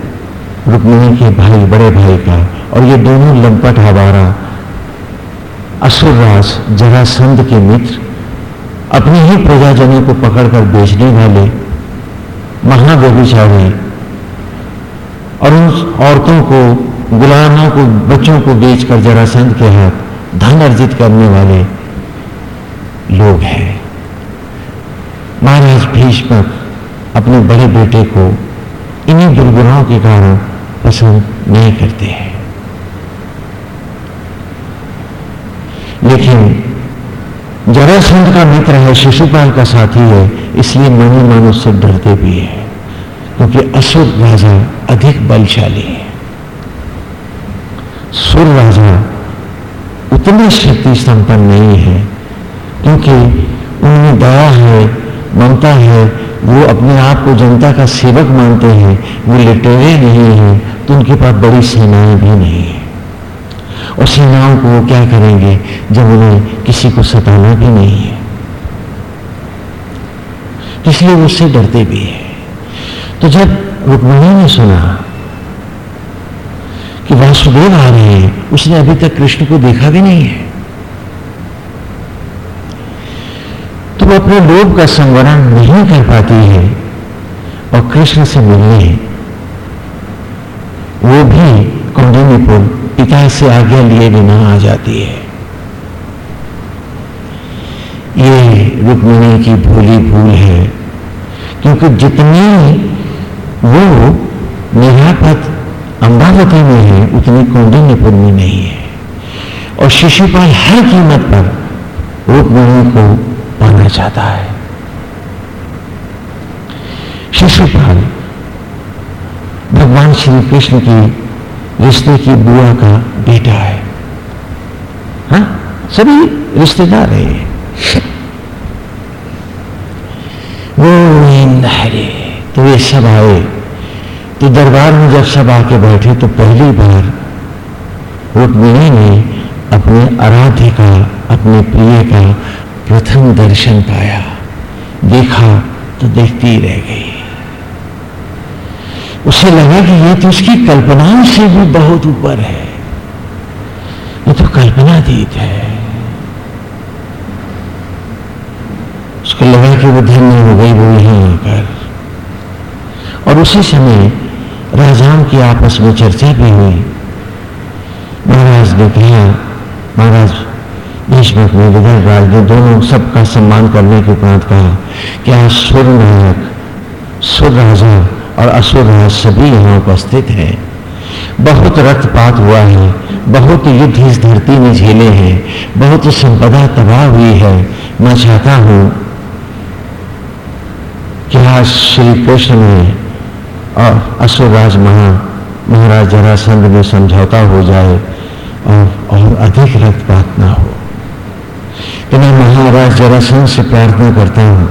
रुक्मिणी के भाई, बड़े भाई का, और ये दोनों लंपट हवारा असुरराज जरासंध के मित्र अपने ही प्रजाजनों को पकड़कर बेचने वाले महाव्यभिचारी और उन औरतों को, गुलामों को, बच्चों को बेचकर जरासंध के हाथ धन अर्जित करने वाले लोग हैं। महाराज भीष्मक अपने बड़े बेटे को इन्हीं दुर्गुणों के कारण पसंद नहीं करते हैं। लेकिन जरासंध का मित्र है, शिशुपाल का साथी है, इसलिए मन मन उससे डरते भी है, क्योंकि असुर राजा अधिक बलशाली है। सुर राजा उतनी शक्ति संपन्न नहीं है, क्योंकि उनमें दया है, ममता है, वो अपने आप को जनता का सेवक मानते हैं, वो लिटेरे नहीं है तो उनके पास बड़ी सेनाएँ भी नहीं है। और सेनाओं को वो क्या करेंगे जब उन्हें किसी को सताना भी नहीं है? इसलिए उससे डरते भी है। तो जब रुक्मिणी ने सुना कि वासुदेव आ रहे हैं, उसने अभी तक कृष्ण को देखा भी नहीं है। तो वो अपने लोभ का संवरण नहीं कर पाती है और कृष्ण से मिलने वो भी कौंडिन्यपुर पिता से आज्ञा लिए बिना आ जाती है। ये रुक्मिणी की भूली भूल है, क्योंकि जितनी वो निरापद अम्बावती में है, उतनी कौंडिन्यपुर में नहीं है। और शिशुपाल हर कीमत पर रुक्मिणी को पाना चाहता है। शिशुपाल, भगवान श्री कृष्ण की रिश्ते की बुआ का बेटा है। हा? सभी रिश्तेदार है। तो ये सब आए। तो दरबार में जब सब आके बैठे तो पहली बार रुक्मिणी ने अपने आराध्य का, अपने प्रिय का प्रथम दर्शन पाया। देखा तो देखती रह गई। उसे लगा कि ये तो उसकी कल्पनाओं से भी बहुत ऊपर है। ये तो कल्पनातीत है। उसको लगा कि वो धन्य हो गई, वो यहीं आकर। और उसी समय राजाओं की आपस में चर्चा भी हुई। महाराज ने कहा, महाराज भीष्मक ने राज ने दोनों सबका सम्मान करने के उपरांत कहा कि आज सुर नायक सुर राजा और असुर राज सभी यहाँ उपस्थित हैं। बहुत रक्तपात हुआ है, बहुत युद्ध इस धरती में झेले हैं, बहुत संपदा तबाह हुई है। मैं चाहता हूँ कि आज श्री कृष्ण में और असुरराज महा, महाराज जरासंध में समझौता हो जाए और और अधिक रक्तपात ना हो। तो मैं महाराज जरासंध से प्रार्थना करता हूँ।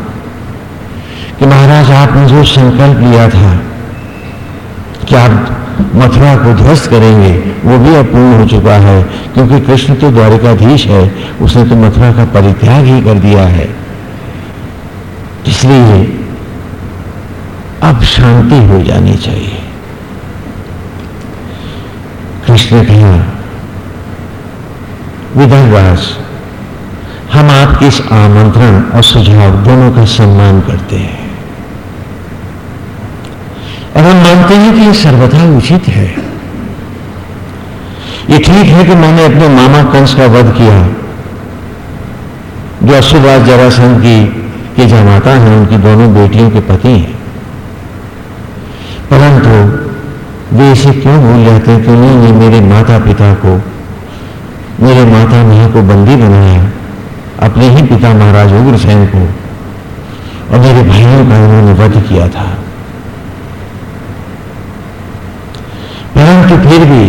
कि महाराज, आपने जो संकल्प लिया था कि आप मथुरा को ध्वस्त करेंगे, वो भी अपूर्ण हो चुका है, क्योंकि कृष्ण तो द्वारिकाधीश है, उसने तो मथुरा का परित्याग ही कर दिया है। इसलिए अब शांति हो जानी चाहिए। कृष्ण ने कहा विदर्भवास हम आपके इस आमंत्रण और सुझाव दोनों का सम्मान करते हैं। और हम मानते हैं कि यह सर्वथा उचित है। ये ठीक है कि मैंने अपने मामा कंस का वध किया, जो असुराज जरासंध की, के जमाता हैं, उनकी दोनों बेटियों के पति हैं। परंतु वे इसे क्यों भूल जाते हैं? कि उन्होंने मेरे माता पिता को, मेरे माता महा को बंदी बनाया, अपने ही पिता महाराज उग्रसेन को, और मेरे भाइयों का उन्होंने वध किया था। परंतु फिर भी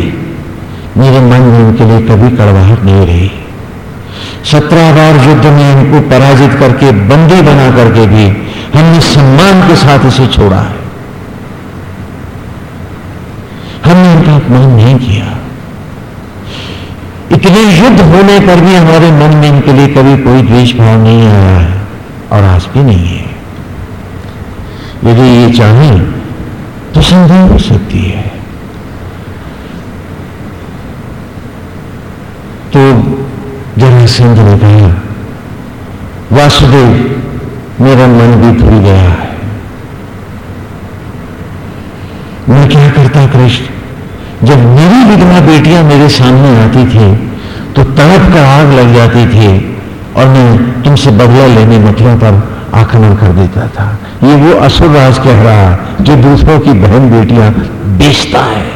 मेरे मन में उनके लिए कभी कड़वाहट नहीं रही। सत्रह बार युद्ध में उनको पराजित करके, बंदी बना करके भी हमने सम्मान के साथ इसे छोड़ा है। हमने इनका अपमान नहीं किया। इतने युद्ध होने पर भी हमारे मन में इनके लिए कभी कोई द्वेष भाव नहीं आया है और आज भी नहीं है। यदि ये चाहें तो संभव हो सकती है। तो जरासंध ने कहा, वासुदेव, मेरा मन भी भूल गया है। मैं क्या करता कृष्ण? जब मेरी विधवा बेटियाँ मेरे सामने आती थी तो तड़प कर आग लग जाती थी और मैं तुमसे बदला लेने मथुरा पर आक्रमण कर देता था। ये वो असुर राज कह रहा जो दूसरों की बहन बेटियाँ बेचता है।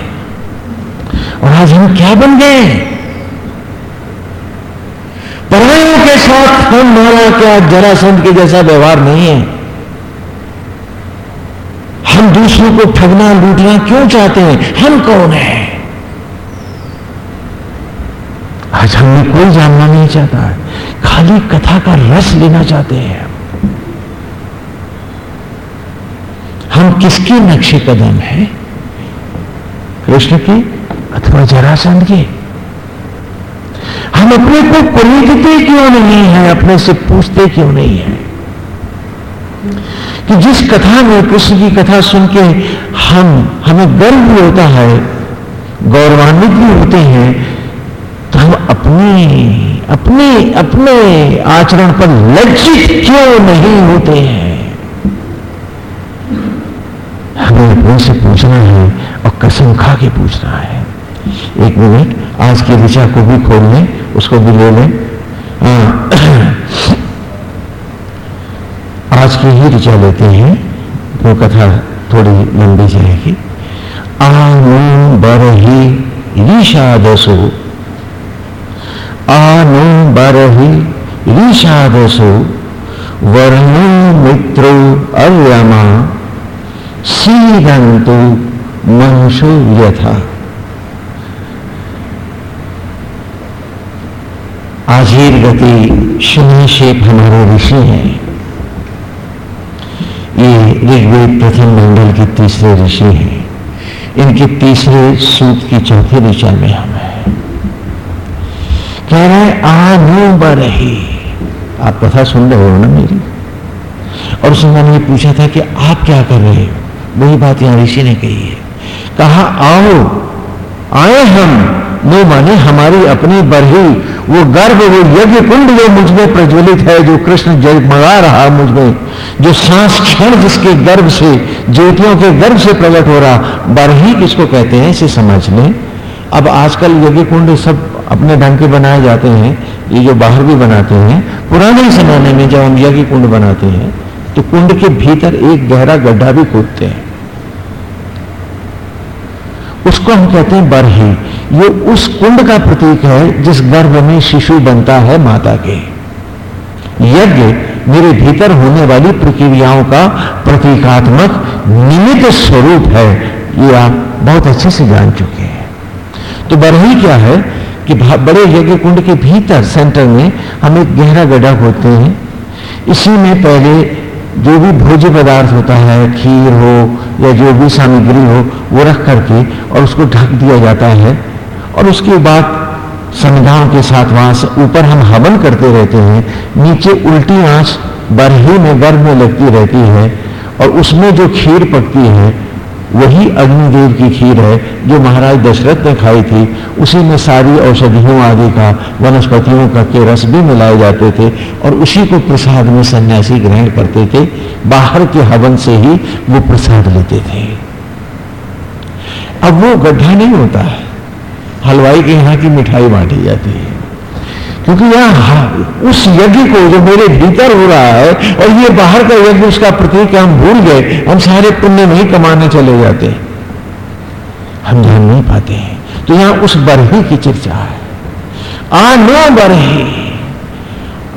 और आज हम क्या बन गए परायों के साथ हम मारा क्या जरासंध के जैसा व्यवहार नहीं है? हम दूसरों को ठगना लूटना क्यों चाहते हैं? हम कौन है? आज हमें कोई जानना नहीं चाहता है। खाली कथा का रस लेना चाहते हैं हम किसके नक्शे कदम हैं? कृष्ण के अथवा जरासंध के? हम अपने को खरीदते क्यों नहीं है? अपने से पूछते क्यों नहीं है? कि जिस कथा में कृष्ण की कथा सुन के हम, हमें गर्व भी होता है, गौरवान्वित भी होते हैं तो हम अपने अपने अपने आचरण पर लज्जित क्यों नहीं होते हैं? हमें अपने से पूछना है और कसम खा के पूछना है। एक मिनट, आज की ऋचा को भी खोल लें। उसको भी ले लें। हाँ। आज की ही ऋचा लेते हैं। वो कथा थोड़ी लंबी जाएगी आनो बरही ऋषादसो आनो बरही ऋषादसो वर्णो मित्रो अव्यमा। सीदंतु मनुष्य यथा। आजीर गति शेप हमारे ऋषि हैं। ये ऋग्वेद प्रथम मंडल के तीसरे ऋषि हैं। इनके तीसरे सूत की चौथी ऋचा में हम हैं। कह रहे आनु बरही। आप कथा सुन रहे हो ना मेरी? और उसने मैंने पूछा था कि आप क्या कर रहे हो? वही बात यहाँ ऋषि ने कही है। कहा, आओ, आए हम। नो माने हमारी अपनी बरही, वो गर्भ, वो यज्ञ कुंड जो मुझमें प्रज्वलित है, जो कृष्ण जगमगा रहा मुझमें जो सांस क्षण जिसके गर्भ से, ज्योतियों के गर्भ से प्रकट हो रहा, बरही किसको कहते हैं, इसे समझ लें अब आजकल यज्ञ कुंड सब अपने ढंग के बनाए जाते हैं, ये जो बाहर भी बनाते हैं, पुराने जमाने में जब हम यज्ञ कुंड बनाते हैं तो कुंड के भीतर एक गहरा गड्ढा भी खोदते हैं। उसको हम कहते हैं बरही ये उस कुंड का प्रतीक है जिस गर्भ में शिशु बनता है माता के। यज्ञ मेरे भीतर होने वाली प्रक्रियाओं का प्रतीकात्मक निमित्त स्वरूप है, ये आप बहुत अच्छे से जान चुके हैं। तो बरही क्या है कि बड़े यज्ञ कुंड के भीतर, सेंटर में, हम एक गहरा गड्ढा खोदते हैं। इसी में पहले जो भी भोज्य पदार्थ होता है, खीर हो या जो भी सामग्री हो, वो रख करके और उसको ढक दिया जाता है। और उसके बाद संविधान के साथ वहाँ से ऊपर हम हवन करते रहते हैं। नीचे उल्टी आँच बरही में गर्भ में लगती रहती है और उसमें जो खीर पकती है वही अग्निदेव की खीर है जो महाराज दशरथ ने खाई थी। उसी में सारी औषधियों आदि का, वनस्पतियों का, के रस भी मिलाए जाते थे और उसी को प्रसाद में सन्यासी ग्रहण करते थे। बाहर के हवन से ही वो प्रसाद लेते थे। अब वो गड्ढा नहीं होता है। हलवाई के यहाँ की मिठाई बांटी जाती है। क्योंकि यहाँ उस यज्ञ को जो मेरे भीतर हो रहा है और ये बाहर का यज्ञ, उसका प्रतीक हम भूल गए, हम सारे पुण्य नहीं कमाने चले जाते। हम जान नहीं पाते हैं। तो यहाँ उस बरही की चर्चा है। आ नो बरही।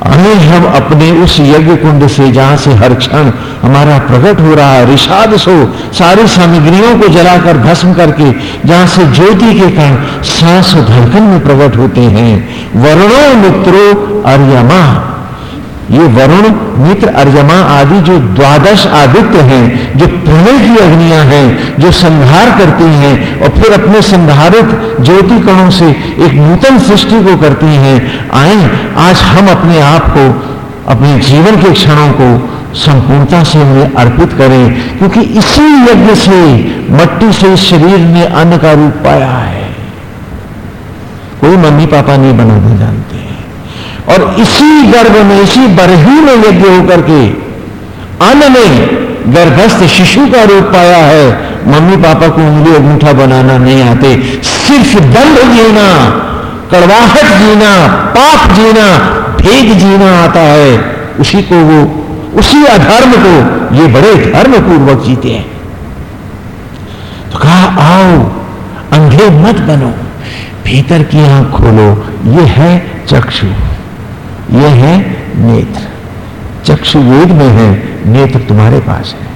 हमें हम अपने उस यज्ञ कुंड से, जहाँ से हर क्षण हमारा प्रकट हो रहा है रिषाद सो, सारी सामग्रियों को जलाकर, भस्म करके, जहाँ से ज्योति के कारण सांस धड़कन में प्रकट होते हैं। वर्णों मित्रो, अर्यमा। ये वरुण, मित्र अर्जमा आदि जो द्वादश आदित्य हैं, जो प्रणय की अग्नियाँ हैं, जो संहार करती हैं और फिर अपने संधारित ज्योति कणों से एक नूतन सृष्टि को करती हैं, आए, आज हम अपने आप को, अपने जीवन के क्षणों को संपूर्णता से उन्हें अर्पित करें, क्योंकि इसी यज्ञ से मट्टी से शरीर ने अन्न का रूप पाया है। कोई मम्मी पापा नहीं बनाना जानते। और इसी गर्भ में, इसी बरही में यज्ञ होकर के अन्न में गर्भस्थ शिशु का रूप पाया है। मम्मी पापा को उंगली अंगूठा बनाना नहीं आते। सिर्फ़ दंड जीना, कड़वाहट जीना, पाप जीना, भेद जीना आता है। उसी को वो, उसी अधर्म को, ये बड़े धर्म पूर्वक जीते हैं। तो कहा, आओ, अंधे मत बनो, भीतर की आँख खोलो, ये है चक्षु। ये है नेत्र। चक्षु वेद में है, नेत्र तुम्हारे पास है।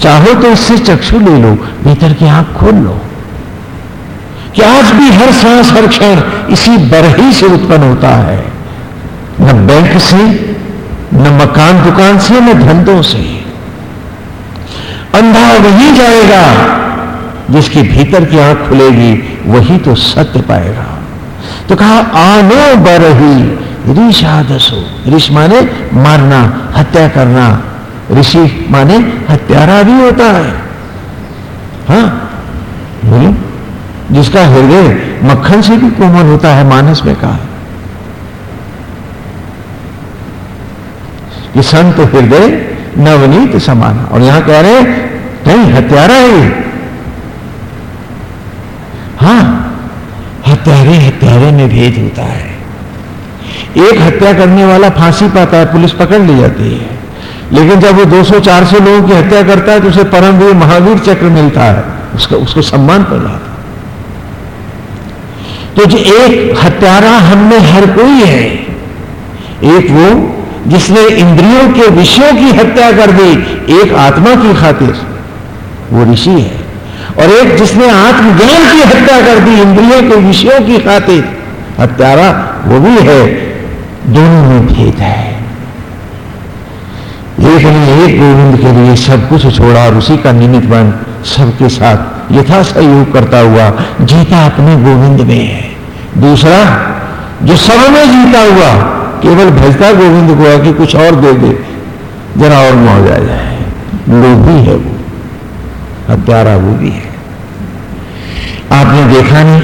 चाहो तो इससे चक्षु ले लो, भीतर की आँख खोल लो। कि आज भी हर सांस, हर क्षण इसी बरही से उत्पन्न होता है। न बैंक से, न मकान दुकान से, न धंधों से। अंधा वही जाएगा, जिसके भीतर की आँख खुलेगी, वही तो सत्य पाएगा। तो कहा, आनो बरही ऋषादसो ऋष माने मारना, हत्या करना। ऋषि माने हत्यारा भी होता है। हाँ? जिसका हृदय मक्खन से भी कोमल होता है, मानस में कहा कि संत हृदय नवनीत समान और यहाँ कह रहे नहीं हत्यारा है हाँ? हत्यारे हत्यारे में भेद होता है। एक हत्या करने वाला फांसी पाता है, पुलिस पकड़ ली जाती है। लेकिन जब वो 200-400 लोगों की हत्या करता है तो उसे परमवीर महावीर चक्र मिलता है। उसका, उसको सम्मान पड़ रहा तो जो, एक हत्यारा हम में हर कोई है। एक वो जिसने इंद्रियों के विषयों की हत्या कर दी, एक आत्मा की खातिर। वो ऋषि है। और एक जिसने आत्मज्ञान की हत्या कर दी, इंद्रियों के विषयों की खातिर। हत्यारा वो भी है। दोनों में भेद है। एक ने एक गोविंद के लिए सब कुछ छोड़ा और उसी का निमित्त बन सबके साथ यथा सहयोग करता हुआ जीता अपने गोविंद में है। दूसरा, जो सब में जीता हुआ, केवल भजता गोविंद को है कि कुछ और दे दे, जरा और आ जाए। लोभी है वो, हत्यारा वो भी है। आपने देखा नहीं?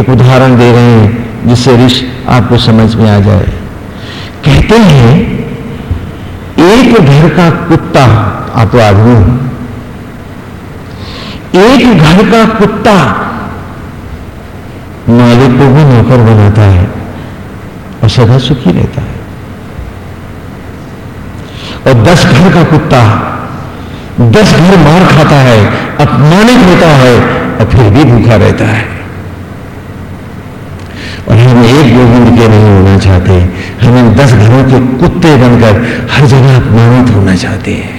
एक उदाहरण दे रहे हैं। जिससे ऋष आपको समझ में आ जाए। कहते हैं, एक घर का कुत्ता, आप तो आदमी एक घर का कुत्ता मालिक को भी नौकर बनाता है और सदा सुखी रहता है। और दस घर का कुत्ता दस घर मार खाता है, अपमानित होता है और फिर भी भूखा रहता है। और हम एक गोविंद के नहीं होना चाहते। हम इन दस घरों के कुत्ते बनकर हर जगह अपमानित होना चाहते हैं।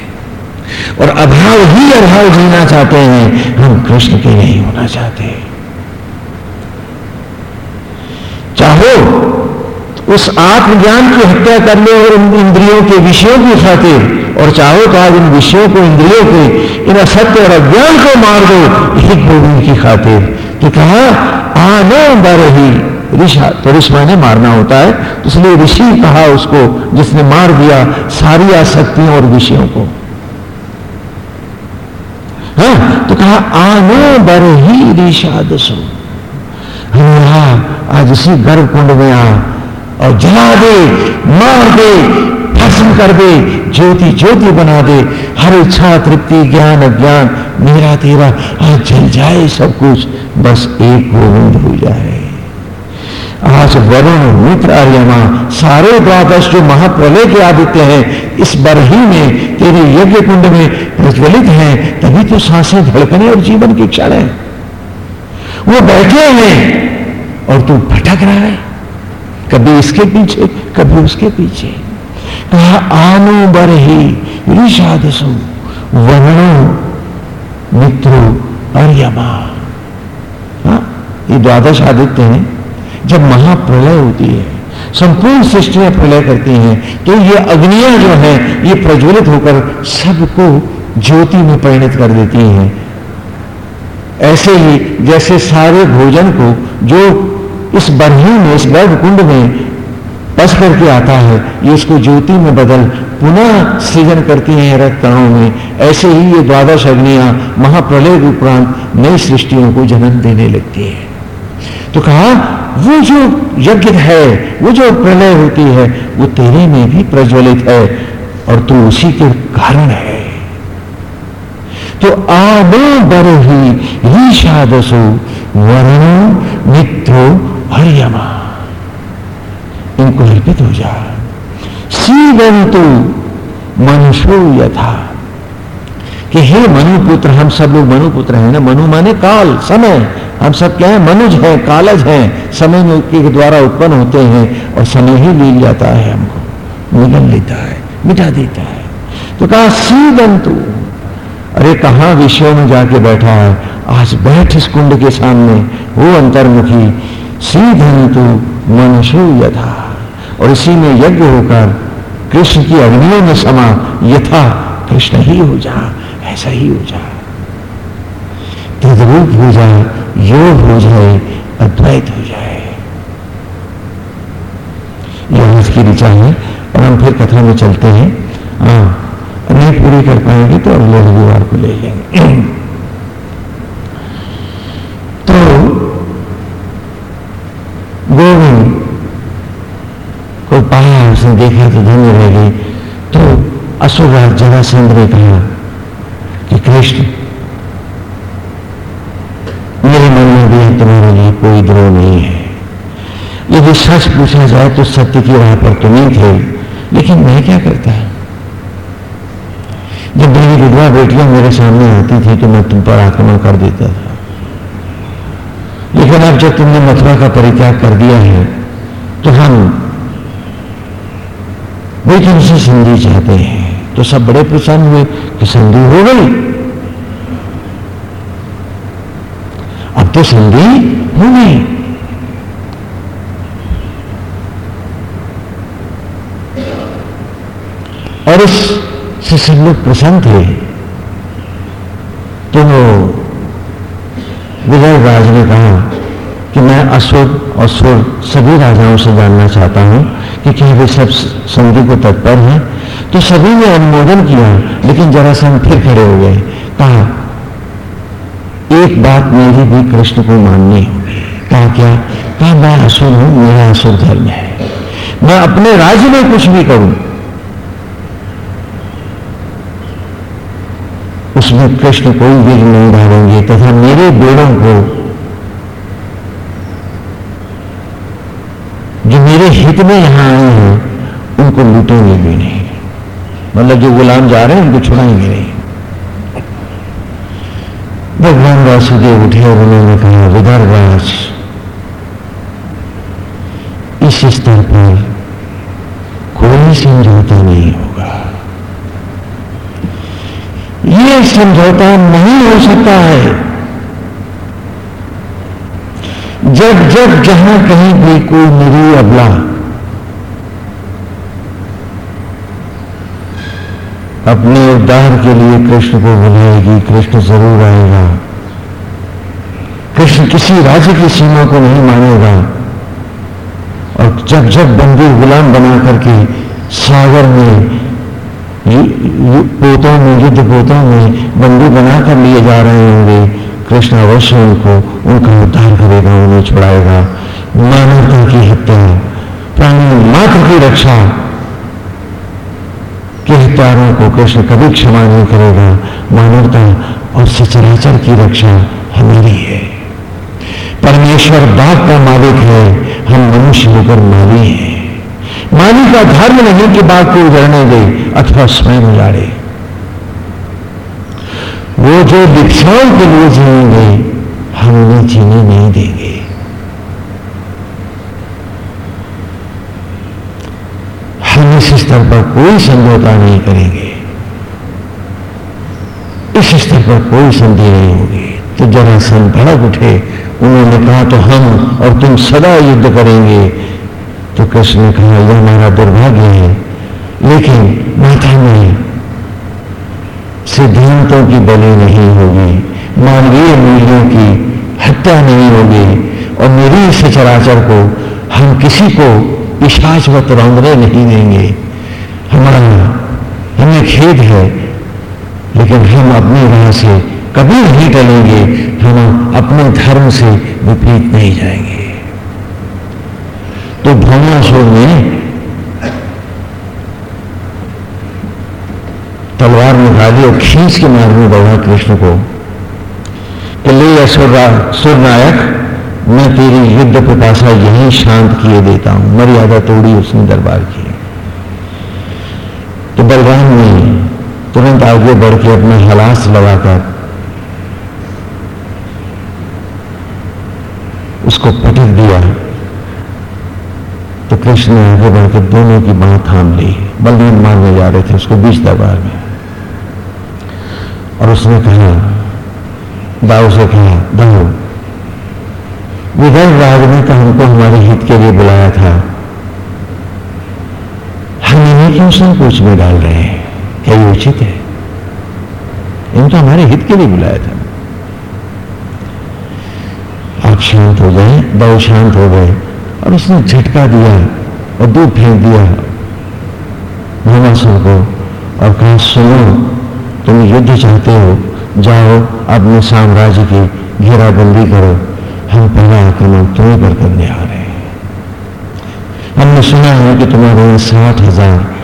और अभाव ही अभाव जीना चाहते हैं, हम कृष्ण के नहीं होना चाहते। चाहो उस आत्मज्ञान की हत्या कर लो और इंद्रियों के विषयों की खातिर, और चाहो तो आज इन विषयों को, इंद्रियों के, इन असत्य और अज्ञान को मार दो एक गोविंद की खातिर। तो कहा आनो बर ही ऋषा तो ऋष माने मारना होता है। तो इसलिए ऋषि कहा उसको, जिसने मार दिया, सारी आसक्तियों और विषयों को। हाँ तो कहा, आनो बर ही ऋषा दसो हम आज इसी गर्भ कुंड में आ और जला दे, मार दे, भस्म कर दे ज्योति ज्योति बना दे। हर इच्छा, तृप्ति, ज्ञान, अज्ञान मेरा तेरा आज जल जाए सब कुछ, बस एक गोविंद हो जाए। आज वरुण मित्र आर्यमा सारे द्वादश जो महाप्रलय के आदित्य हैं इस बरही में तेरे यज्ञ कुंड में प्रज्वलित हैं तभी तो साँसें धड़कने और जीवन की क्षण है। वो बैठे हैं और तू भटक रहा है। कभी इसके पीछे कभी उसके पीछे। कहा आनो बर ही ऋषादसु वर्णो मित्रो अर्यमा। हाँ, ये द्वादश आदित्य हैं। जब महाप्रलय होती है, संपूर्ण सृष्टियाँ प्रलय करती हैं तो ये अग्नियाँ जो है, ये प्रज्वलित होकर सबको ज्योति में परिणत कर देती हैं। ऐसे ही जैसे सारे भोजन को जो इस बरही में, इस गर्भ कुंड में पस करके आता है, ये उसको ज्योति में बदल पुनः सृजन करती हैं रक्ताओं में। ऐसे ही ये द्वादश अग्नियाँ महाप्रलय के उपरांत नई सृष्टियों को जन्म देने लगती है। तो कहा वो जो यज्ञ है, वो जो प्रलय होती है, वो तेरे में भी प्रज्वलित है और तू उसी के कारण है। तो आदो बर ही ईशादसो, वरणो मित्रो हरियमा। इनको अर्पित हो जा। सीवंतु मनुष्यो यथा। कि हे मनुपुत्र, हम सब लोग मनुपुत्र हैं ना? मनु माने काल, समय। हम सब क्या है? मनुज है, कालज है। समय के द्वारा उत्पन्न होते हैं और समय ही ले जाता है हमको। निगल लेता है, मिटा देता है। तो कहा सीवंतु अरे, कहा विषयों में जाके बैठा है? आज बैठ इस कुंड के सामने। वो अंतर्मुखी सीधंतु मनुष्य यथा। और इसी में यज्ञ होकर कृष्ण की अग्नियों में समा, यथा, कृष्ण ही हो जा, ऐसा ही हो जा। तद्रूप हो जाए योग हो जाए, अद्वैत हो जाए। यह आज की ऋचा है, और हम फिर कथा में चलते हैं। हाँ नहीं पूरी कर पाएँगे तो अगले रविवार को ले लेंगे। तो गोविंद को पाया, उसने देखा तो धन्य रह गई। तो अशोकराज जरासंध ने कहा कि कृष्ण में तुम्हारे लिए कोई द्रोह नहीं है। यदि सच पूछा जाए तो सत्य की राह पर तुम ही थे, लेकिन मैं क्या करता? जब मेरी विधवा बेटियाँ मेरे सामने आती थी तो मैं तुम पर आक्रमण कर देता था। लेकिन अब जब तुमने मथुरा का परित्याग कर दिया है तो हम वही तुमसे संधि चाहते हैं। तो सब बड़े प्रसन्न हुए कि संधि हो गई। तो संधि हो गई और इससे सब लोग प्रसन्न थे तो विजय राज ने कहा कि मैं असुर और सुर सभी राजाओं से जानना चाहता हूँ कि क्या वे सब संधि को तत्पर हैं तो सभी ने अनुमोदन किया लेकिन जरासंध फिर खड़े हो गए कहा एक बात मेरी भी कृष्ण को माननी होगी कहा, क्या? कहा, मैं असुर हूँ, मेरा असुर धर्म है। मैं अपने राज्य में कुछ भी करूँ। उसमें कृष्ण कोई विघ्न नहीं डालेंगे तथा मेरे बेड़ों को, जो मेरे हित में यहाँ आए हैं, उनको लूटेंगे भी नहीं। मतलब जो गुलाम जा रहे हैं, उनको छुड़ाएँगे नहीं। भगवान वासुदेव उठे और उन्होंने कहा विदर्भराज इस स्तर पर कोई समझौता नहीं होगा। ये समझौता नहीं हो सकता है। जब जब जहाँ कहीं भी कोई मेरी अबला अपने उद्धार के लिए कृष्ण को बुलाएगी, कृष्ण ज़रूर आएगा। कृष्ण किसी राज्य की सीमा को नहीं मानेगा। और जब जब बंदी गुलाम बना करके सागर में पोतों में, युद्ध पोतों में बंदी बनाकर लिए जा रहे होंगे, कृष्ण अवश्य उनको, उनका उद्धार करेगा, उन्हें छुड़ाएगा। मानवता की हत्या प्राणी मात्र की रक्षा के हत्यारों को कृष्ण कभी क्षमा नहीं करेगा? मानवता और सचराचर की रक्षा हमारी है। परमेश्वर बाप का मालिक है, हम मनुष्य होकर माली हैं। माली का धर्म नहीं कि बात को उजड़ने दे अथवा स्वयं उजाड़े। वो जो दीक्षाओं के लिए जिएँगे, हम उन्हें जीने नहीं देंगे हम इस स्तर पर कोई समझौता नहीं करेंगे। इस स्तर पर कोई संधि नहीं होगी। तो जरा सन भड़क उठे, उन्होंने कहा तो हम और तुम सदा युद्ध करेंगे। तो कृष्ण ने कहा, यह हमारा दुर्भाग्य है। लेकिन माता में सिद्धांतों की बलि नहीं होगी, मानवीय मूल्यों की हत्या नहीं होगी, और मेरी इस चराचर को हम किसी को पिशाचवत रौंदने नहीं देंगे। हमारा हमें खेद है, लेकिन हम अपनी राह से कभी नहीं टलेंगे, हम अपने धर्म से विपरीत नहीं जाएँगे। तो भौमासुर ने तलवार निकाली और खींच के मारने बढ़ा कृष्ण को कि ले असुर नायक, मैं तेरी युद्ध पिपासा यही शांत किए देता हूँ, मर्यादा तोड़ी उसने दरबार की। बलराम ने तुरंत आगे बढ़ के अपने हलास लगाकर उसको पटक दिया। तो कृष्ण ने आगे बढ़कर दोनों की बात थाम ली। बलराम मारने जा रहे थे, उसको बीच दरबार में। और उसने कहा दाऊ से कहा दाऊ विदर्भ राज ने तो हमको हमारे हित के लिए बुलाया था। हम इन्हें क्यों संकोच में डाल रहे हैं। क्या ये उचित है? इन तो हमारे हित के लिए बुलाया था। आप शांत हो गए दाऊ शांत हो गए, और उसने झटका दिया और दूध फेंक दिया। भीमासुर को और कहा, सुनो, तुम युद्ध चाहते हो, जाओ, अपने साम्राज्य की घेराबंदी करो। हम पहला आक्रमण तुम्हें पर करने आ रहे हैं। हमने सुना है कि तुम्हारे साठ हज़ार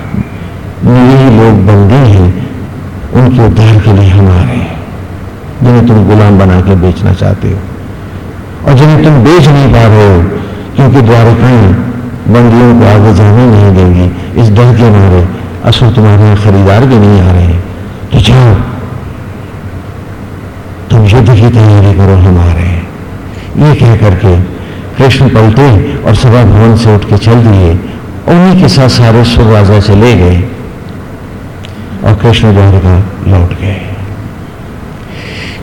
नए लोग बंदी हैं, उनके उद्धार के लिए हम आ रहे हैं। जिन्हें तुम गुलाम बना के बेचना चाहते हो और जिन्हें तुम बेच नहीं पा रहे हो, क्योंकि द्वारकाएँ बंदियों को आगे जाने नहीं देंगी। इस डर के मारे असुर तुम्हारे यहाँ खरीदार भी नहीं आ रहे हैं। तो जाओ, तुम युद्ध की तैयारी करो, हम आ रहे हैं। ये कह करके कृष्ण पलटे और सभा भवन से उठ के चल दिए। उन्हीं के साथ सारे सुर राजा चले गए। और कृष्ण द्वारका लौट गए।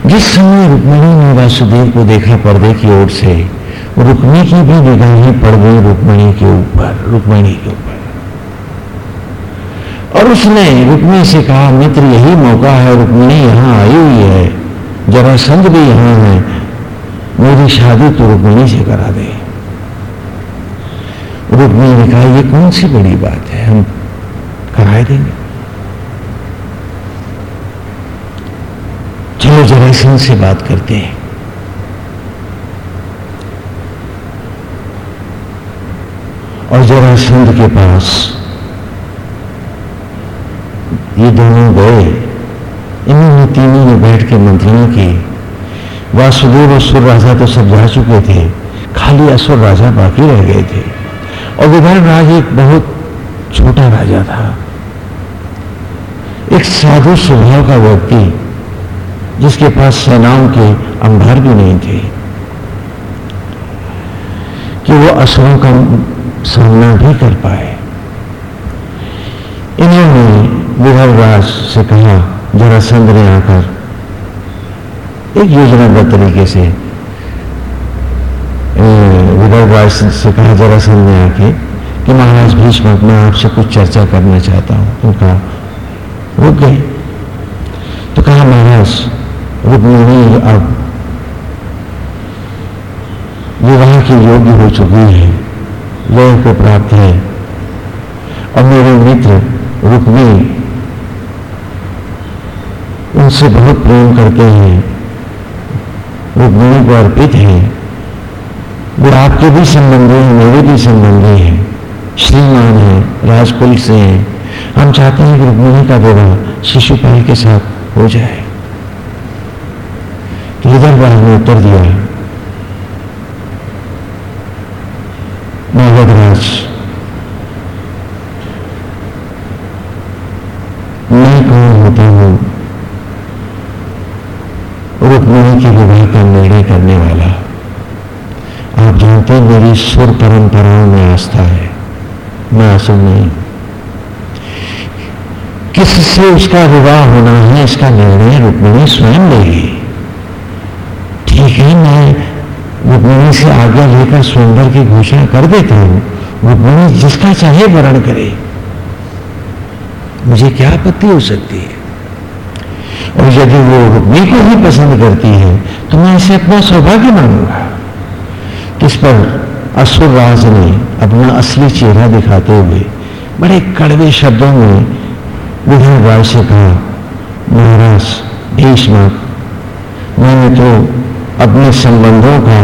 जिस समय रुक्मिणी ने वासुदेव को देखा पर्दे की ओर से, रुक्मी की भी निगाहें पड़ गई रुक्मणी के ऊपर, रुक्मणी के ऊपर। और उसने रुक्मी से कहा, मित्र, यही मौका है, रुक्मिणी यहाँ आई हुई है। जरा संग भी यहाँ है। मेरी शादी तो रुक्मिणी से करा दे। रुक्मिणी ने कहा, ये कौन सी बड़ी बात है? हम कराए देंगे। चलो जरासन से बात करते हैं। और जरासंध के पास ये दोनों गए, इन्होंने तीनों ने बैठ के मंत्रणा की। वासुदेव और सुर राजा तो सब जा चुके थे, खाली असुर राजा बाकी रह गए थे। और विदर्भ राज एक बहुत छोटा राजा था। एक साधु स्वभाव का व्यक्ति जिसके पास सेनाओं के अंबार भी नहीं थे, कि वो असुरों का सामना भी कर पाए। इन्होंने विदर्भराज से कहा जरासंध ने आकर, एक योजनाबद्ध तरीके से विदर्भराज से कहा जरासंध ने आके, कि महाराज भीष्म, मैं आपसे कुछ चर्चा करना चाहता हूँ। उनका रुक गए। तो कहा, महाराज रुक्मिणी अब विवाह की योग्य हो चुकी है लोह को प्राप्त है। और मेरे मित्र रुक्मी उनसे बहुत प्रेम करते हैं रुक्मिणी को अर्पित है। वो आपके भी संबंधी हैं, मेरे भी संबंधी हैं। श्रीमान है, राजकुल से हैं। हम चाहते हैं कि रुक्मिणी का विवाह शिशुपाल के साथ हो जाए। विदर्भ ने उत्तर दिया नागराज। मैं कौन होता हूँ? रुक्मिणी के विवाह का निर्णय करने वाला। आप जानते मेरी सुर परंपराओं में आस्था है। मैं असुर नहीं। किससे उसका विवाह होना है, इसका निर्णय रुक्मिणी स्वयं लेगी। ठीक है मैं रुक्मिणी से आज्ञा लेकर सुंदर की घोषणा कर देता हूँ। रुक्मिणी जिसका चाहे वर्ण करे। मुझे क्या आपत्ति हो सकती है? और यदि वो रुक्मी को ही पसंद करती है तो मैं इसे अपना सौभाग्य मानूँगा। इस पर असुर राज ने अपना असली चेहरा दिखाते हुए बड़े कड़वे शब्दों में विधान राज से कहा, महाराज भीष्म मैंने तो अपने संबंधों का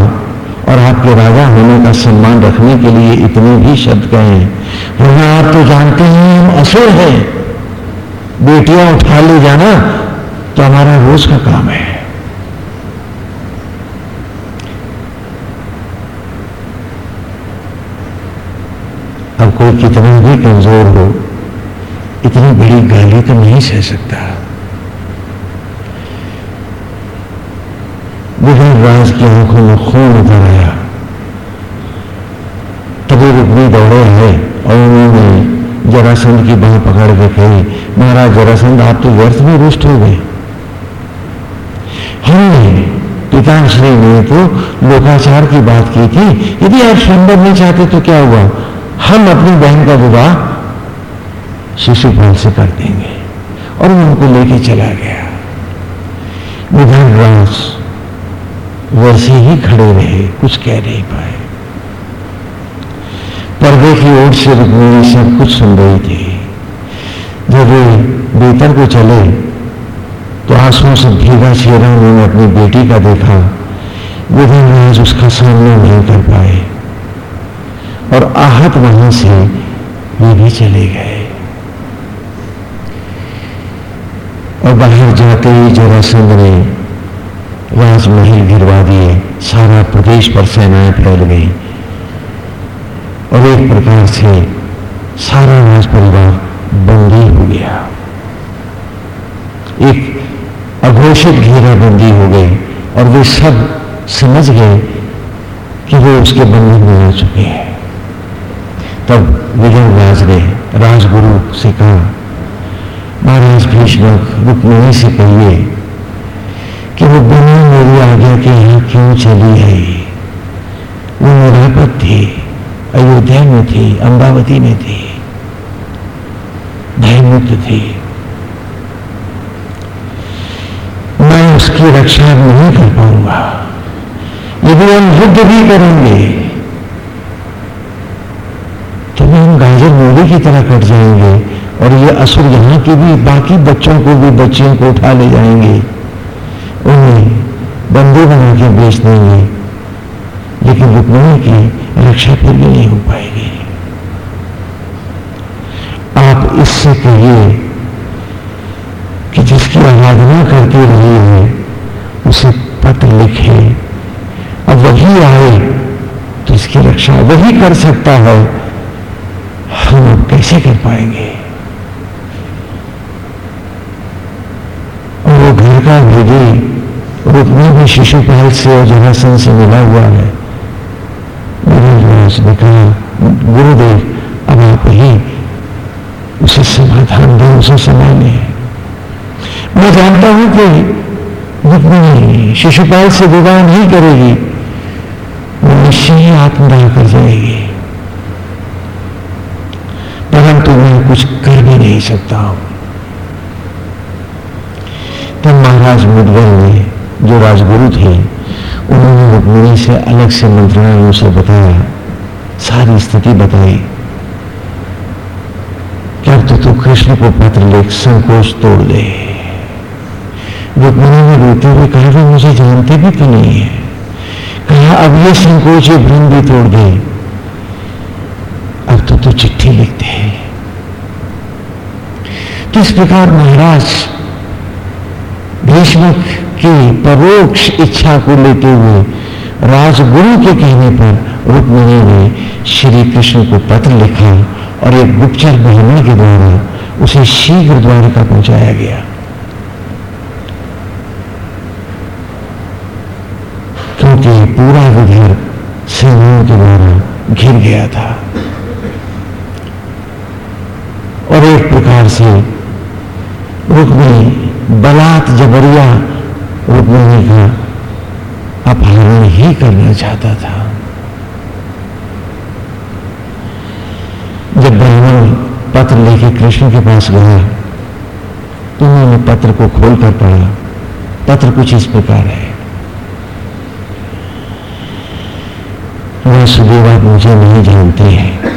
और आपके राजा होने का सम्मान रखने के लिए इतने भी शब्द कहे वरना आप तो जानते हैं हम असुर हैं। बेटियाँ उठा ले जाना तो हमारा रोज का काम है। अब कोई कितना भी कमज़ोर हो, इतनी बड़ी गाली तो नहीं सह सकता। राज की आँखों में खून उतर आया। तभी रुक्मी दौड़े आए और उन्होंने जरासंध की बाह पकड़ के कही, महाराज, जरासंध, आप तो व्यर्थ में रुष्ट हो गए। हमने पिताश्री ने तो लोकाचार की बात की थी। यदि आप संभव नहीं चाहते तो क्या हुआ? हम अपनी बहन का विवाह शिशुपाल से कर देंगे। और उनको लेके चला गया। विधान राज वैसे ही खड़े रहे, कुछ कह नहीं पाए। पर्दे की ओर से रुक्मिणी सब कुछ सुन रही थी। जब वे बेतर को चले तो आंसुओं से भीगा चेहरा उन्होंने अपनी बेटी का देखा। विधि राज उसका सामना नहीं कर पाए और आहत वहाँ से वे भी चले गए। और बाहर जाते ही जरासंध ने राजमहल गिरवा दिए। सारा प्रदेश पर सेनाएँ फैल गई। और एक प्रकार से सारा राज परिवार बंदी हो गया। एक अघोषित घेराबंदी हो गई और वे सब समझ गए कि वो उसके बंधन में आ चुके हैं। तब विजय राज ने राजगुरु से कहा, महाराज भीष्म, रुक्मिणी से कहिए कि वो बिना मेरी आज्ञा के यहाँ क्यों चली है? वो निरापद थी, अयोध्या में थी अमरावती में थी। भयमुक्त थी। मैं उसकी रक्षा नहीं कर पाऊँगा। यदि हम युद्ध भी करेंगे। तो भी हम गाजर मूली की तरह कट जाएँगे और ये असुर यहाँ के भी बाकी बच्चों को भी बच्चियों को उठा ले जाएँगे। उन्हें बंदे बना के बेच देंगे लेकिन रुक्मिणी की रक्षा फिर भी नहीं हो पाएगी। आप इससे कहिए कि जिसकी आराधना करती रही है उसे पत्र लिखे अब वही आए तो इसकी रक्षा वही कर सकता है। हम कैसे कर पाएँगे? और वो घर का भेदी रुकने भी शिशुपाल से और जरासन से मिला हुआ है। ने कहा, गुरुदेव, अब आप ही उसे समाधान दें, उसे संभाले मैं जानता हूँ कि रुक्मिणी शिशुपाल से विवाह नहीं करेगी वो निश्चय ही आत्मदाह कर जाएगी। परंतु मैं कुछ कर भी नहीं सकता। हूँ तब महाराज मुदगल ने जो राजगुरु थे, उन्होंने रुक्मिणी से अलग से मंत्रणाओं से बताया, सारी स्थिति बताई। क्या तो तू कृष्ण को पत्र लिख, संकोच तोड़ ले। रुक्मिणी ने रोते हुए कहा, वो मुझे जानते भी तो नहीं है। कहा, अब ये संकोच ये भ्रम भी तोड़ दे। अब तो तू चिट्ठी लिखते हैं। इस प्रकार महाराज भीष्म की परोक्ष इच्छा को लेते हुए राजगुरु के कहने पर रुक्मिणी ने श्री कृष्ण को पत्र लिखा और एक गुप्तचर ब्राह्मण के द्वारा उसे शीघ्र द्वारका पहुँचाया गया। क्योंकि पूरा विधर सेनाओं के द्वारा घिर गया था। और एक प्रकार से रुक्मिणी बलात् जबरिया रुक्मिणी का अपहरण ही करना चाहता था। जब ब्राह्मण पत्र लेके कृष्ण के पास गया तो उन्होंने पत्र को खोल कर पढ़ा। पत्र कुछ इस प्रकार है। सुदेव आप मुझे नहीं जानते हैं।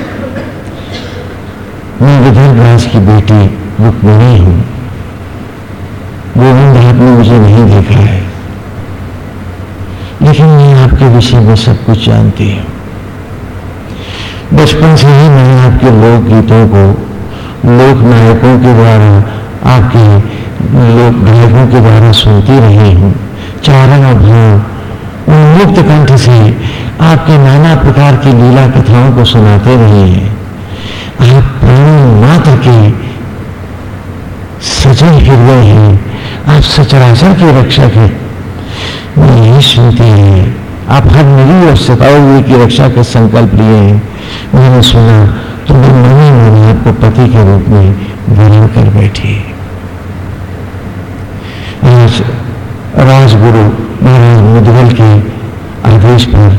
मैं विदर्भ राज की बेटी रुक्मिणी हूँ। गोविंद आपने मुझे नहीं देखा है। लेकिन मैं आपके विषय में सब कुछ जानती हूँ। बचपन से ही मैंने आपके लोकगीतों को लोक नायकों के द्वारा, आपके लोक गायकों के द्वारा सुनती रही हूँ। चारण अभियान मुक्त कंठ से आपके नाना प्रकार की लीला कथाओं को सुनाते रहे हैं। आप प्राणी मात्र के सजल हृदय हैं। आप सचराचर के रक्षक हैं। आप हर मिली और सताए हुए की रक्षा के संकल्प लिए हैं। मैंने सुना तो मैं मनी मैंने आपको पति के रूप में वर्ण कर बैठी। राजगुरु महाराज मुदगल के आदेश पर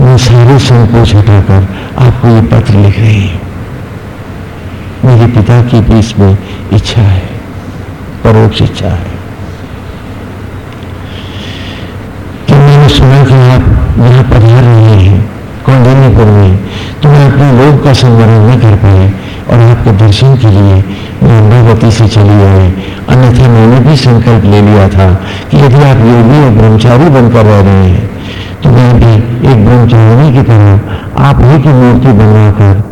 मैं सारे संकोच हटाकर आपको ये पत्र लिख रही हूँ। मेरे पिता की भी इसमें इच्छा है, परोक्ष इच्छा है कि मैंने सुना कि आप यहाँ पधार रहे हैं कौंडिन्यपुर में तो मैं अपने लोग का संवरण न कर पाए और आपके दर्शन के लिए मैं से चली आए अन्यथा मैंने भी संकल्प ले लिया था कि यदि आप योगी और ब्रह्मचारी बनकर रह रहे हैं तो मैं भी एक ब्रह्मचारिणी की तरह आप ही की मूर्ति बनवाकर